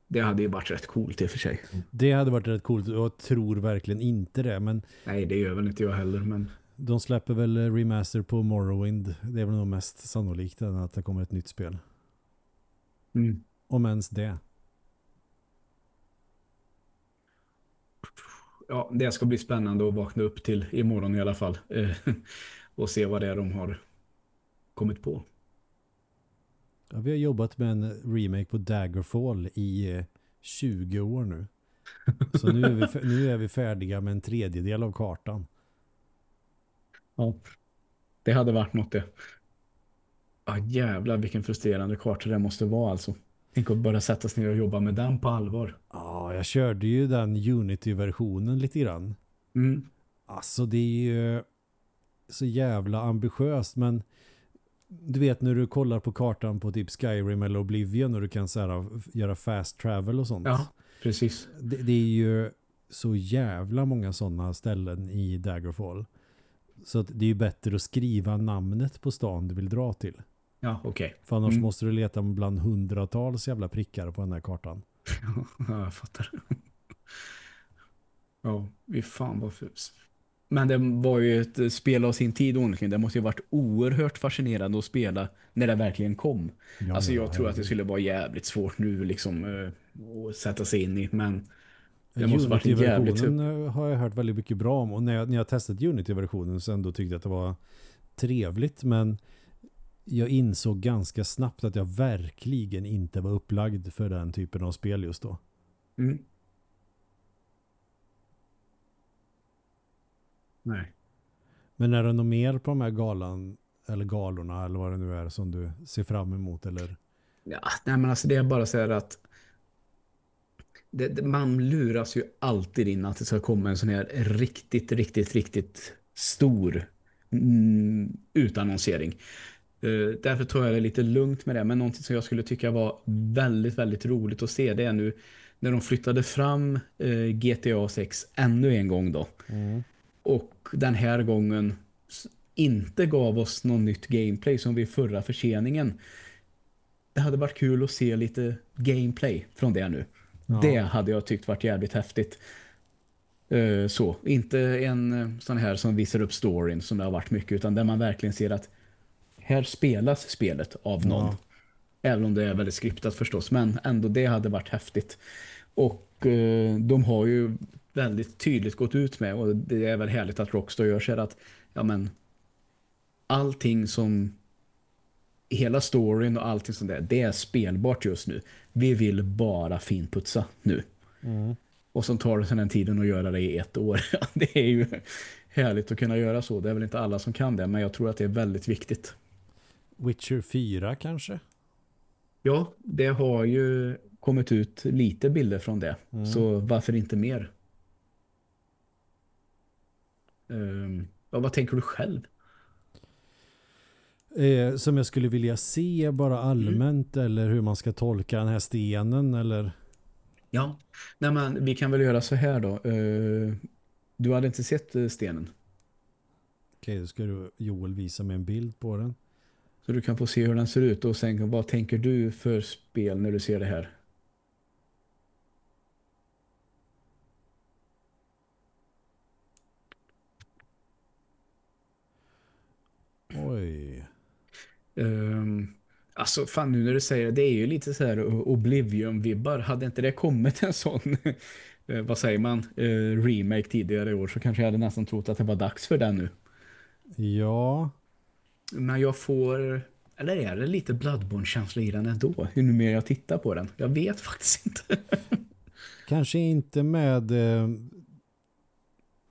Det hade ju varit rätt coolt i och för sig. Det hade varit rätt coolt. Jag tror verkligen inte det. Men Nej, det gör väl inte jag heller, men de släpper väl remaster på Morrowind. Det är väl nog mest sannolikt än att det kommer ett nytt spel. mm. Om ens det. Ja, det ska bli spännande att vakna upp till imorgon i alla fall. Eh, och se vad det är de har kommit på. Ja, vi har jobbat med en remake på Daggerfall i eh, 20 år nu. Så nu är, vi, nu är vi färdiga med en tredjedel av kartan. Ja, det hade varit något det. Ja, jävlar vilken frustrerande karta det måste vara alltså. Tänk att bara sätta sig ner och jobba med den på allvar. Ja, jag körde ju den Unity-versionen lite grann. Mm. Alltså det är ju så jävla ambitiöst men du vet när du kollar på kartan på typ Skyrim eller Oblivion och du kan så här, göra fast travel och sånt. Ja. precis. Det, det är ju så jävla många sådana ställen i Daggerfall. Så det är ju bättre att skriva namnet på stan du vill dra till. Ja, okej. För annars Mm. måste du leta bland hundratals jävla prickar på den här kartan. Ja, jag fattar. Ja, vi fan vad för... Men det var ju ett spel av sin tid onekligen. Det måste ju varit oerhört fascinerande att spela när det verkligen kom. Ja, alltså jag ja, tror att det skulle vara jävligt svårt nu liksom eh, att sätta sig in i. Men det måste varit jävligt Unity-versionen eh, har jag hört väldigt mycket bra om. Och när jag, när jag testat Unity-versionen så ändå tyckte jag att det var trevligt. Men jag insåg ganska snabbt att jag verkligen inte var upplagd för den typen av spel just då. Mm. Nej. Men är det något mer på de här galan eller galorna eller vad det nu är som du ser fram emot eller? Ja, nej men alltså det är bara så här att det, det, man luras ju alltid in att det ska komma en sån här riktigt, riktigt, riktigt stor mm, utannonsering. Uh, därför tar jag det lite lugnt med det. Men någonting som jag skulle tycka var väldigt, väldigt roligt att se det är nu när de flyttade fram uh, GTA 6 ännu en gång då. Och den här gången inte gav oss någon nytt gameplay som vid förra förseningen. Det hade varit kul att se lite gameplay från det nu. Ja. Det hade jag tyckt varit jävligt häftigt. Eh, så, inte en eh, sån här som visar upp storyn som det har varit mycket utan där man verkligen ser att här spelas spelet av någon. Ja. Även om det är väldigt skriptat förstås, men ändå det hade varit häftigt. Och eh, de har ju väldigt tydligt gått ut med, och det är väl härligt att Rockstar gör så här att ja men allting som hela storyn och allting sånt där, det är spelbart just nu. Vi vill bara finputsa nu. Mm. Och så tar det sedan den tiden att göra det i ett år. det är ju härligt att kunna göra så. Det är väl inte alla som kan det, men jag tror att det är väldigt viktigt. Witcher 4 kanske? Ja, det har ju kommit ut lite bilder från det. Så varför inte mer? Ehm, ja, vad tänker du själv? Eh, som jag skulle vilja se bara allmänt eller hur man ska tolka den här stenen eller Ja, nej men vi kan väl göra så här då. Eh, du hade inte sett eh, stenen. okej då ska du Joel visa mig en bild på den. Så du kan få se hur den ser ut och sen vad tänker du för spel när du ser det här? Oj. Um, alltså fan nu när du säger det, det är ju lite så här Oblivion-vibbar. Hade inte det kommit en sån, eh, vad säger man, eh, remake tidigare i år så kanske jag hade nästan trott att det var dags för den nu. Ja, Men jag får, eller är det lite Bloodborne-känsla i den ändå? Hur nu mer jag tittar på den? Jag vet faktiskt inte. kanske inte med eh,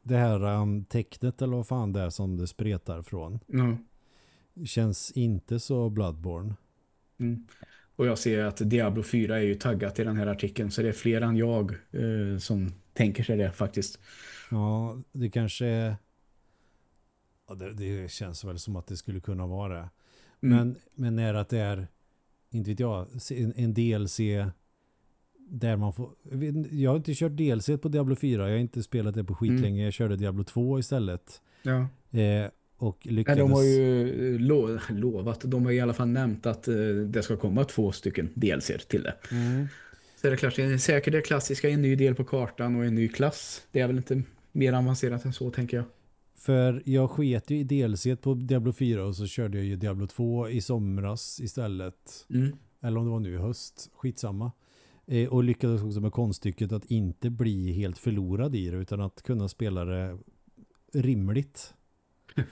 det här um, tecknet eller vad fan det är som det spretar från. Ja. Känns inte så Bloodborne. Mm. Och jag ser att Diablo 4 är ju taggat i den här artikeln så det är fler än jag eh, som tänker sig det faktiskt. Ja, det kanske är... det, det känns väl som att det skulle kunna vara det. Mm. Men, men är att det är, inte vet jag, en, en DLC där man får... Jag har inte kört DLC på Diablo 4, jag har inte spelat det på skit Mm. Jag körde Diablo 2 istället. Ja. Eh, och Nej, lyckades... de har ju eh, lo lovat, de har i alla fall nämnt att eh, det ska komma två stycken DLC till det. Mm. Så är det klart, det är säkert det klassiska, en ny del på kartan och en ny klass. Det är väl inte mer avancerat än så tänker jag. För jag sket ju i DLC på Diablo 4 och så körde jag ju Diablo 2 i somras istället. Mm. Eller om det var nu i höst. Skitsamma. Eh, och lyckades också med konststycket att inte bli helt förlorad i det utan att kunna spela det rimligt.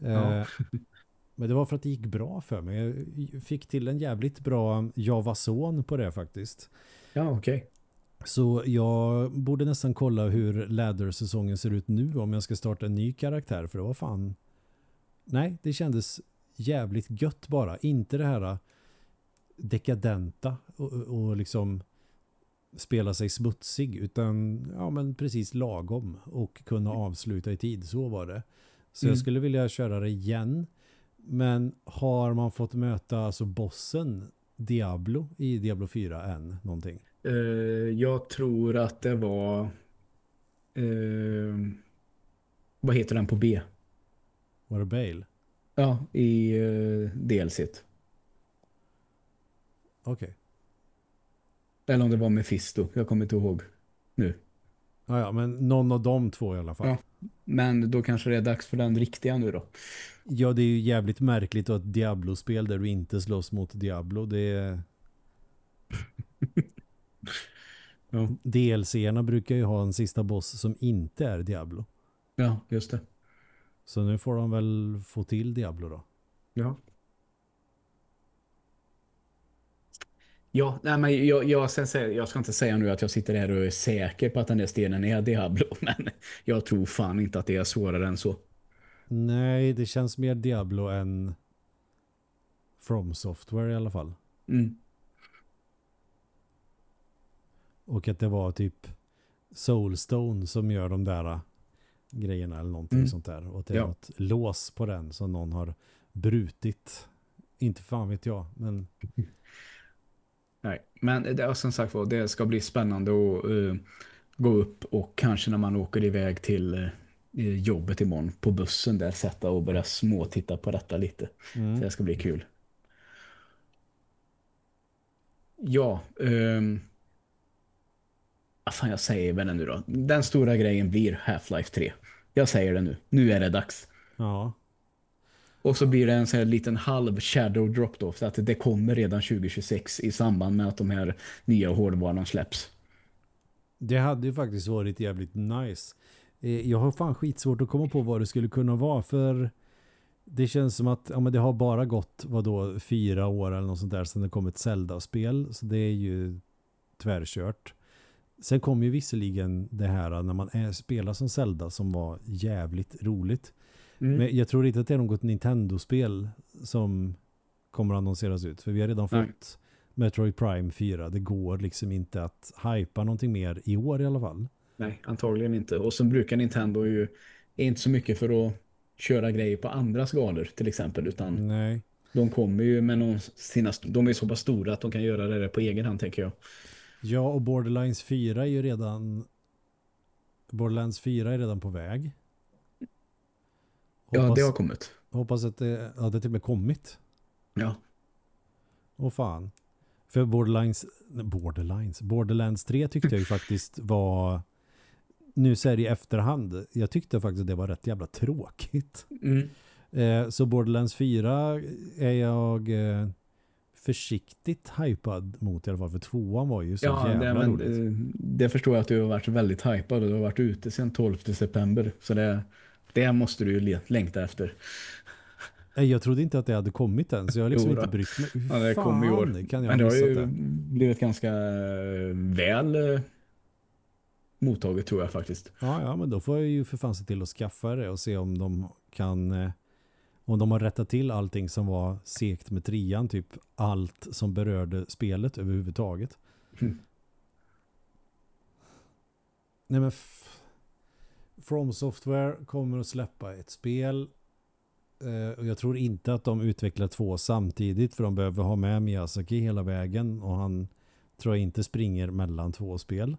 Ja. eh, men det var för att det gick bra för mig. Jag fick till en jävligt bra Java-son på det faktiskt. Ja, okej. Så jag borde nästan kolla hur lädersäsongen ser ut nu om jag ska starta en ny karaktär för det var fan nej, det kändes jävligt gött bara. Inte det här dekadenta och, och liksom spela sig smutsig utan ja men precis lagom och kunna avsluta i tid. Så var det. Så Mm. jag skulle vilja köra det igen. Men har man fått möta alltså bossen Diablo i Diablo 4 än någonting? Eh, jag tror att det var... Eh, vad heter den på B? Var det Bale? Ja, i uh, DLC. Okej. Okay. Eller om det var Mephisto. Jag kommer inte ihåg nu. Ja, ja, men någon av de två i alla fall. Ja, men då kanske det är dags för den riktiga nu då. Ja, det är ju jävligt märkligt att ett Diablo-spel där du inte slåss mot Diablo. Det är... ja. DLC-erna brukar ju ha en sista boss som inte är Diablo. Ja, just det. Så nu får de väl få till Diablo då. Ja. Ja, nej, men jag, jag, sen, jag ska inte säga nu att jag sitter här och är säker på att den där stenen är Diablo, men jag tror fan inte att det är svårare än så. Nej, det känns mer Diablo än From Software i alla fall. Mm. Och att det var typ Soulstone som gör de där grejerna eller någonting mm. sånt där. Och att det är ja. något lås på den som någon har brutit. Inte fan vet jag, men... Nej, men det, som sagt var, det ska bli spännande att uh, gå upp och kanske när man åker iväg till uh, jobbet imorgon på bussen där sätta och börja små titta på detta lite. Mm. Så det ska bli kul. Ja, um, vad fan jag säger väl nu då. Den stora grejen blir Half-Life 3. Jag säger det nu. Nu är det dags. Ja. Och så blir det en sån här liten halv shadow drop då. För att det kommer redan 2026 i samband med att de här nya hårdvarorna släpps. Det hade ju faktiskt varit jävligt nice. Eh, jag har fan skitsvårt att komma på vad det skulle kunna vara. För det känns som att ja, men det har bara gått vad då, fyra år eller något sånt där sedan det kom ett Zelda-spel. Så det är ju tvärkört. Sen kom ju visserligen det här när man eh, är, spelar som Zelda som var jävligt roligt. Mm. Men jag tror inte att det är något Nintendo-spel som kommer att annonseras ut. För vi har redan Nej. fått Metroid Prime 4. Det går liksom inte att hypa någonting mer i år i alla fall. Nej, antagligen inte. Och sen brukar Nintendo ju inte så mycket för att köra grejer på andra skalor till exempel. Utan Nej. de kommer ju med någon, sina, de är så pass stora att de kan göra det på egen hand tänker jag. Ja, och Borderlands 4 är ju redan Borderlands 4 är redan på väg. Hoppas, ja, det har kommit. Hoppas att det, ja, det till och med kommit. Ja. Och fan. För Borderlands, Borderlands, Borderlands 3 tyckte jag ju faktiskt var nu så är det i efterhand. Jag tyckte faktiskt att det var rätt jävla tråkigt. Mm. Eh, så Borderlands 4 är jag eh, försiktigt hypad mot i alla fall. För tvåan var ju så ja, jävla det, roligt. Eh, det förstår jag att du har varit väldigt hypad och du har varit ute sedan 12 september. Så det, det måste du ju längta efter. Jag trodde inte att det hade kommit än så jag har liksom inte brytt mig. Hur ja, det kommer i år. Kan jag Men det har ju det? blivit ganska eh, väl eh, mottaget tror jag faktiskt. Ja, ja, men då får jag ju för fan se till att skaffa det och se om de kan om de har rättat till allting som var sekt med trian, typ allt som berörde spelet överhuvudtaget. Mm. Nej men From Software kommer att släppa ett spel eh, och jag tror inte att de utvecklar två samtidigt för de behöver ha med Miyazaki hela vägen och han tror jag inte springer mellan två spel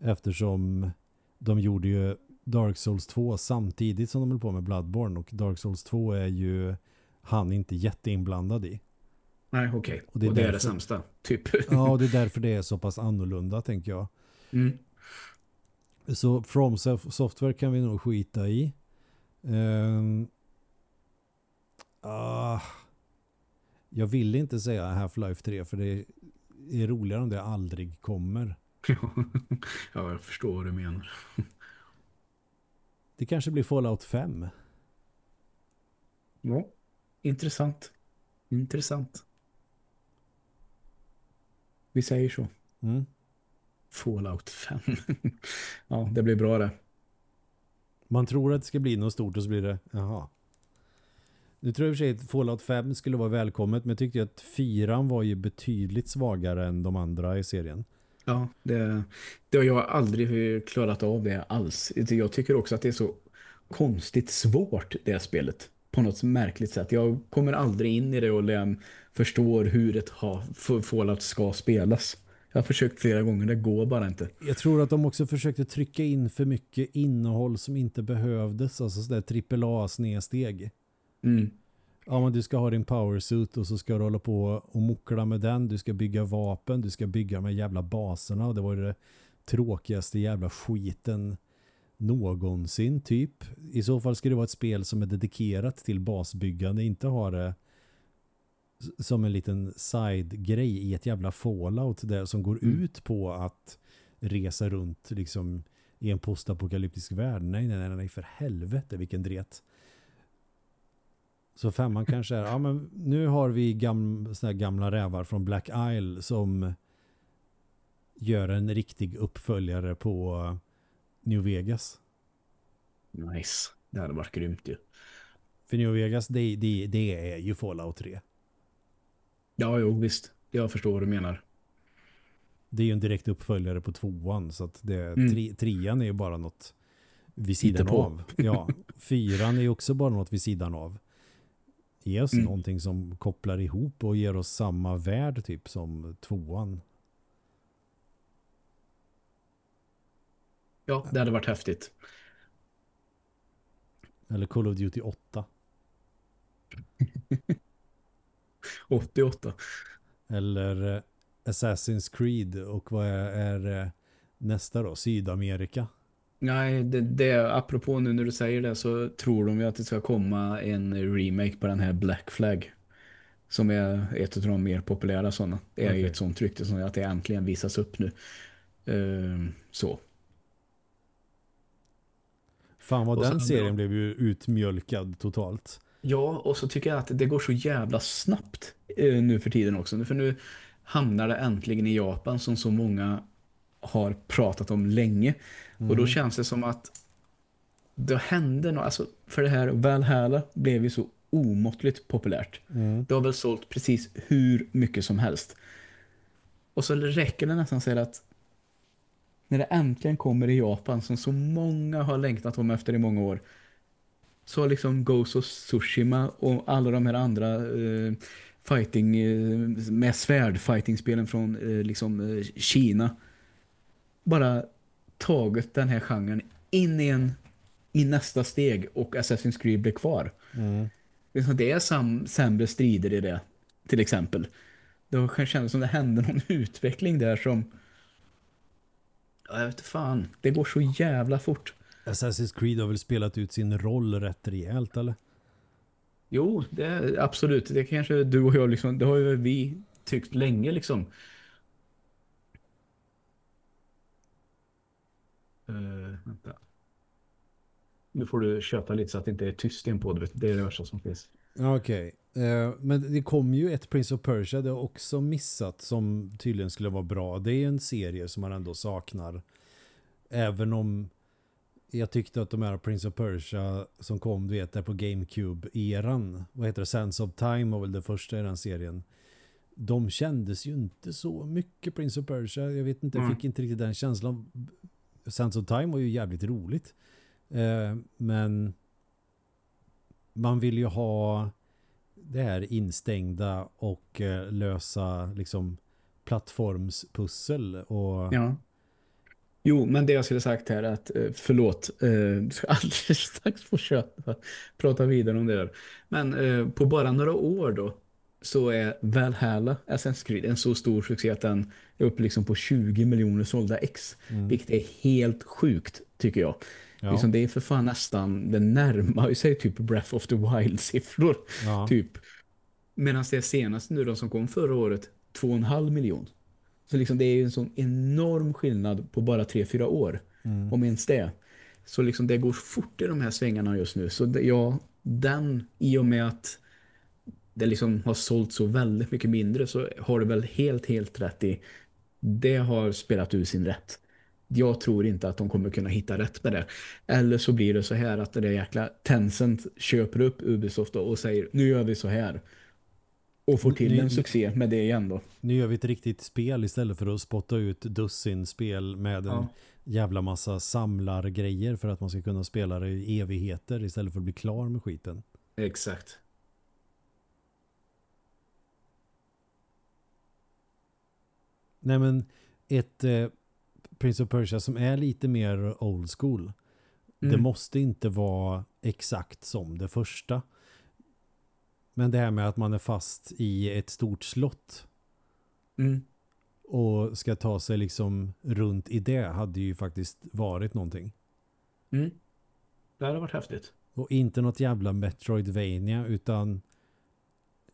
eftersom de gjorde ju Dark Souls 2 samtidigt som de höll på med Bloodborne och Dark Souls 2 är ju han inte jätteinblandad i. Nej, okej. Okay. Och det är, och det, därför, är det sämsta, typ. ja, och det är därför det är så pass annorlunda, tänker jag. Mm. Så From Software kan vi nog skita i. Um, uh, jag vill inte säga Half-Life 3 för det är roligare om det aldrig kommer. ja, jag förstår vad du menar. Det kanske blir Fallout 5. Ja, intressant. Intressant. Vi säger så. Mm. Fallout 5. ja, det blir bra det. Man tror att det ska bli något stort och så blir det, jaha. Nu tror jag i och för sig att Fallout 5 skulle vara välkommet men jag tyckte att 4 var ju betydligt svagare än de andra i serien. Ja, det, det har jag aldrig klarat av det alls. Jag tycker också att det är så konstigt svårt det spelet. på något märkligt sätt. Jag kommer aldrig in i det och förstår hur ett Fallout ska spelas. Jag har försökt flera gånger, det går bara inte. Jag tror att de också försökte trycka in för mycket innehåll som inte behövdes. Alltså sådär trippel A-snedsteg. Mm. Ja, men du ska ha din powersuit och så ska du hålla på och mokla med den. Du ska bygga vapen, du ska bygga med jävla baserna. Och det var det tråkigaste jävla skiten någonsin typ. I så fall ska det vara ett spel som är dedikerat till basbyggande, inte ha det som en liten side-grej i ett jävla fallout där som går mm. ut på att resa runt liksom i en postapokalyptisk värld. Nej, nej, nej, nej, för helvete vilken dret. Så femman kanske är, ja men nu har vi gam, såna gamla rävar från Black Isle som gör en riktig uppföljare på New Vegas. Nice. Det hade varit grymt ju. För New Vegas, det, det, det är ju Fallout 3. Ja, jo, visst. Jag förstår vad du menar. Det är ju en direkt uppföljare på tvåan så att det, mm. tre, trean är ju bara något vid sidan av. Ja, fyran är ju också bara något vid sidan av. Ge oss mm. någonting som kopplar ihop och ger oss samma värld typ som tvåan. Ja, det hade varit häftigt. Eller Call of Duty 8. 88. Eller eh, Assassin's Creed och vad är, är eh, nästa då? Sydamerika? Nej, det, det, apropå nu när du säger det så tror de ju att det ska komma en remake på den här Black Flag. Som är ett av de mer populära sådana. Det är okay. ett sånt rykte som att det äntligen visas upp nu. Uh, så. Fan vad och den serien då, blev ju utmjölkad totalt. Ja, och så tycker jag att det går så jävla snabbt uh, nu för tiden också. För nu hamnar det äntligen i Japan som så många har pratat om länge. Mm. Och då mm. känns det som att det hände något. Alltså, för det här Valhalla blev ju så omåttligt populärt. Mm. Det har väl sålt precis hur mycket som helst. Och så räcker det nästan säga att när det äntligen kommer i Japan som så många har längtat om efter i många år så liksom Ghost of Tsushima och alla de här andra eh, fighting eh, med svärd fighting-spelen från eh, liksom eh, Kina bara tagit den här genren in i, en, i nästa steg och Assassin's Creed blir kvar. Mm. Det är sam, sämre strider i det, till exempel. Det känns som det hände någon utveckling där som jag vet fan, det går så jävla fort. Assassin's Creed har väl spelat ut sin roll rätt rejält, eller? Jo, det absolut. Det kanske du och jag liksom, det har ju vi tyckt länge liksom. Uh, vänta. Nu får du köta lite så att det inte är tyst i en podd. Det är det värsta som finns. Okej. Okay. Uh, eh, men det kom ju ett Prince of Persia det har också missat som tydligen skulle vara bra. Det är en serie som man ändå saknar. Även om jag tyckte att de här Prince of Persia som kom, du vet, där på Gamecube-eran. Vad heter det? Sense of Time var väl det första i den serien. De kändes ju inte så mycket Prince of Persia. Jag vet inte, jag fick inte riktigt den känslan. Sense of Time var ju jävligt roligt. Eh, men man vill ju ha det här instängda och eh, lösa liksom plattformspussel och ja. Jo, men det jag skulle sagt här är att, eh, förlåt, du ska alldeles strax få köpa, prata vidare om det där. Men på bara några år då så är Valhalla, Assassin's Creed, en så stor succé att den är uppe liksom på 20 miljoner sålda ex. Mm. Vilket är helt sjukt, tycker jag. Ja. Liksom, det är för fan nästan, det närmar sig typ Breath of the Wild-siffror. Ja. Typ. Medan det senaste nu, de som kom förra året, 2,5 miljon. Så liksom det är ju en sån enorm skillnad på bara 3-4 år. Mm. Om ens det. Så liksom det går fort i de här svängarna just nu. Så det, ja, den i och med att det liksom har sålt så väldigt mycket mindre så har du väl helt, helt rätt i det har spelat ur sin rätt. Jag tror inte att de kommer kunna hitta rätt med det. Eller så blir det så här att det jäkla Tencent köper upp Ubisoft och säger nu gör vi så här. Och får till nu, en succé med det igen då. Nu gör vi ett riktigt spel istället för att spotta ut dussin spel med en jävla massa samlargrejer för att man ska kunna spela det i evigheter istället för att bli klar med skiten. Exakt. Nej men ett eh, Prince of Persia som är lite mer old school. Det Mm. måste inte vara exakt som det första. Men det här med att man är fast i ett stort slott Mm. och ska ta sig liksom runt i det hade ju faktiskt varit någonting. Mm. Det hade varit häftigt. Och inte något jävla Metroidvania utan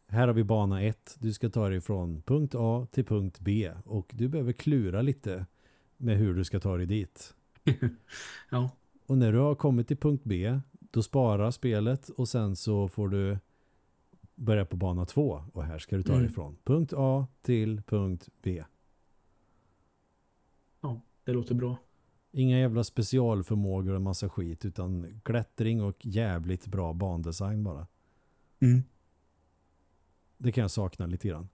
här har vi bana 1. Du ska ta dig från punkt A till punkt B och du behöver klura lite med hur du ska ta dig dit. Ja. Och när du har kommit till punkt B då sparar spelet och sen så får du börja på bana 2 och här ska du ta dig Mm. från punkt A till punkt B. ja, det låter bra. Inga jävla specialförmågor och massa skit utan klättring och jävligt bra bandesign bara. Mm. Det kan jag sakna lite grann.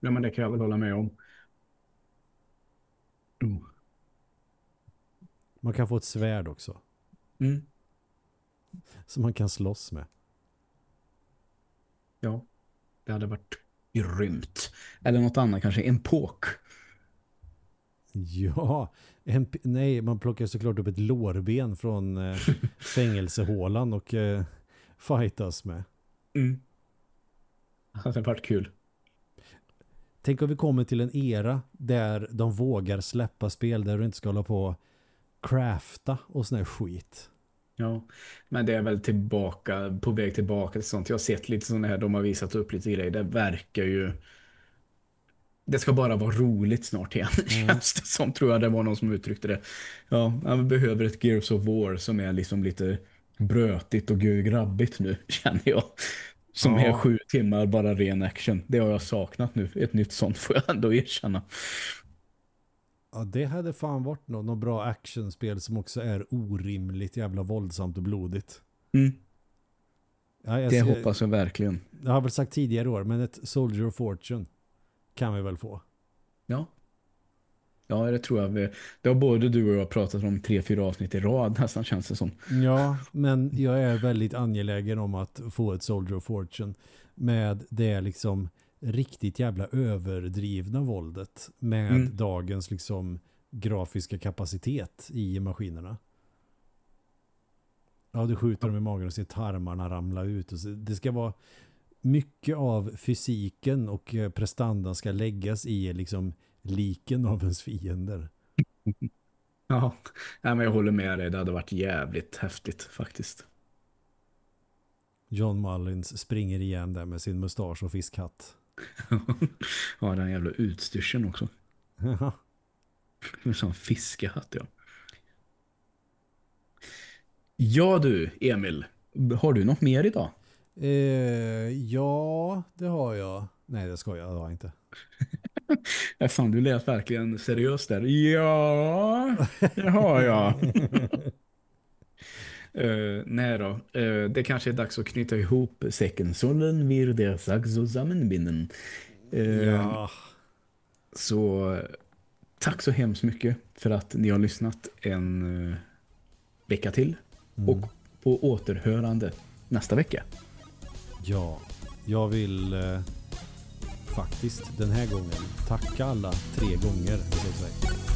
Ja, men det kan jag väl hålla med om. Man kan få ett svärd också. Mm. Som man kan slåss med. Ja, det hade varit grymt. Eller något annat, kanske en påk. Ja, en, nej man plockar såklart upp ett lårben från eh, fängelsehålan och eh, fightas med. Mm. Det hade varit kul. Tänk om vi kommer till en era där de vågar släppa spel där du inte ska hålla på och crafta och sån här skit. Ja, men det är väl tillbaka, på väg tillbaka till sånt. Jag har sett lite sådana här, de har visat upp lite grejer. Det verkar ju... Det ska bara vara roligt snart igen, Mm. känns det som. Tror jag det var någon som uttryckte det. Ja, man behöver ett Gears of War som är liksom lite brötigt och grabbigt nu, känner jag. Som Ja. är sju timmar bara ren action. Det har jag saknat nu. Ett nytt sånt får jag ändå erkänna. Ja, det hade fan varit något, något bra actionspel som också är orimligt jävla våldsamt och blodigt. Mm, Ja, jag, det ser- hoppas jag verkligen. jag har väl sagt tidigare år, men ett Soldier of Fortune kan vi väl få. Ja. Ja, det tror jag. Vi, det har både du och jag pratat om tre, fyra avsnitt i rad nästan känns det som. Ja, men jag är väldigt angelägen om att få ett Soldier of Fortune med det liksom riktigt jävla överdrivna våldet med Mm. dagens liksom grafiska kapacitet i maskinerna. Ja, du skjuter dem i magen och ser tarmarna ramla ut. Och så, det ska vara mycket av fysiken och eh, prestandan ska läggas i liksom liken av ens fiender. Ja, men jag håller med dig. Det hade varit jävligt häftigt faktiskt. John Mullins springer igen där med sin mustasch och fiskhatt. ja, den jävla utstyrseln också. En sån fiskehatt, ja. Ja du, Emil. Har du något mer idag? Eh, ja, det har jag. Nej, det ska jag, det har jag inte. Ja, fan, du lät verkligen seriös där. Ja, det har jag. Eh, nej då, Eh, det kanske är dags att knyta ihop säcken. Sollen wir der Sack zusammenbinden. Uh, Ja, Så tack så hemskt mycket för att ni har lyssnat en eh, vecka till. Och på återhörande nästa vecka. ja. Jag vill faktiskt den här gången tacka alla tre gånger. Så att säga.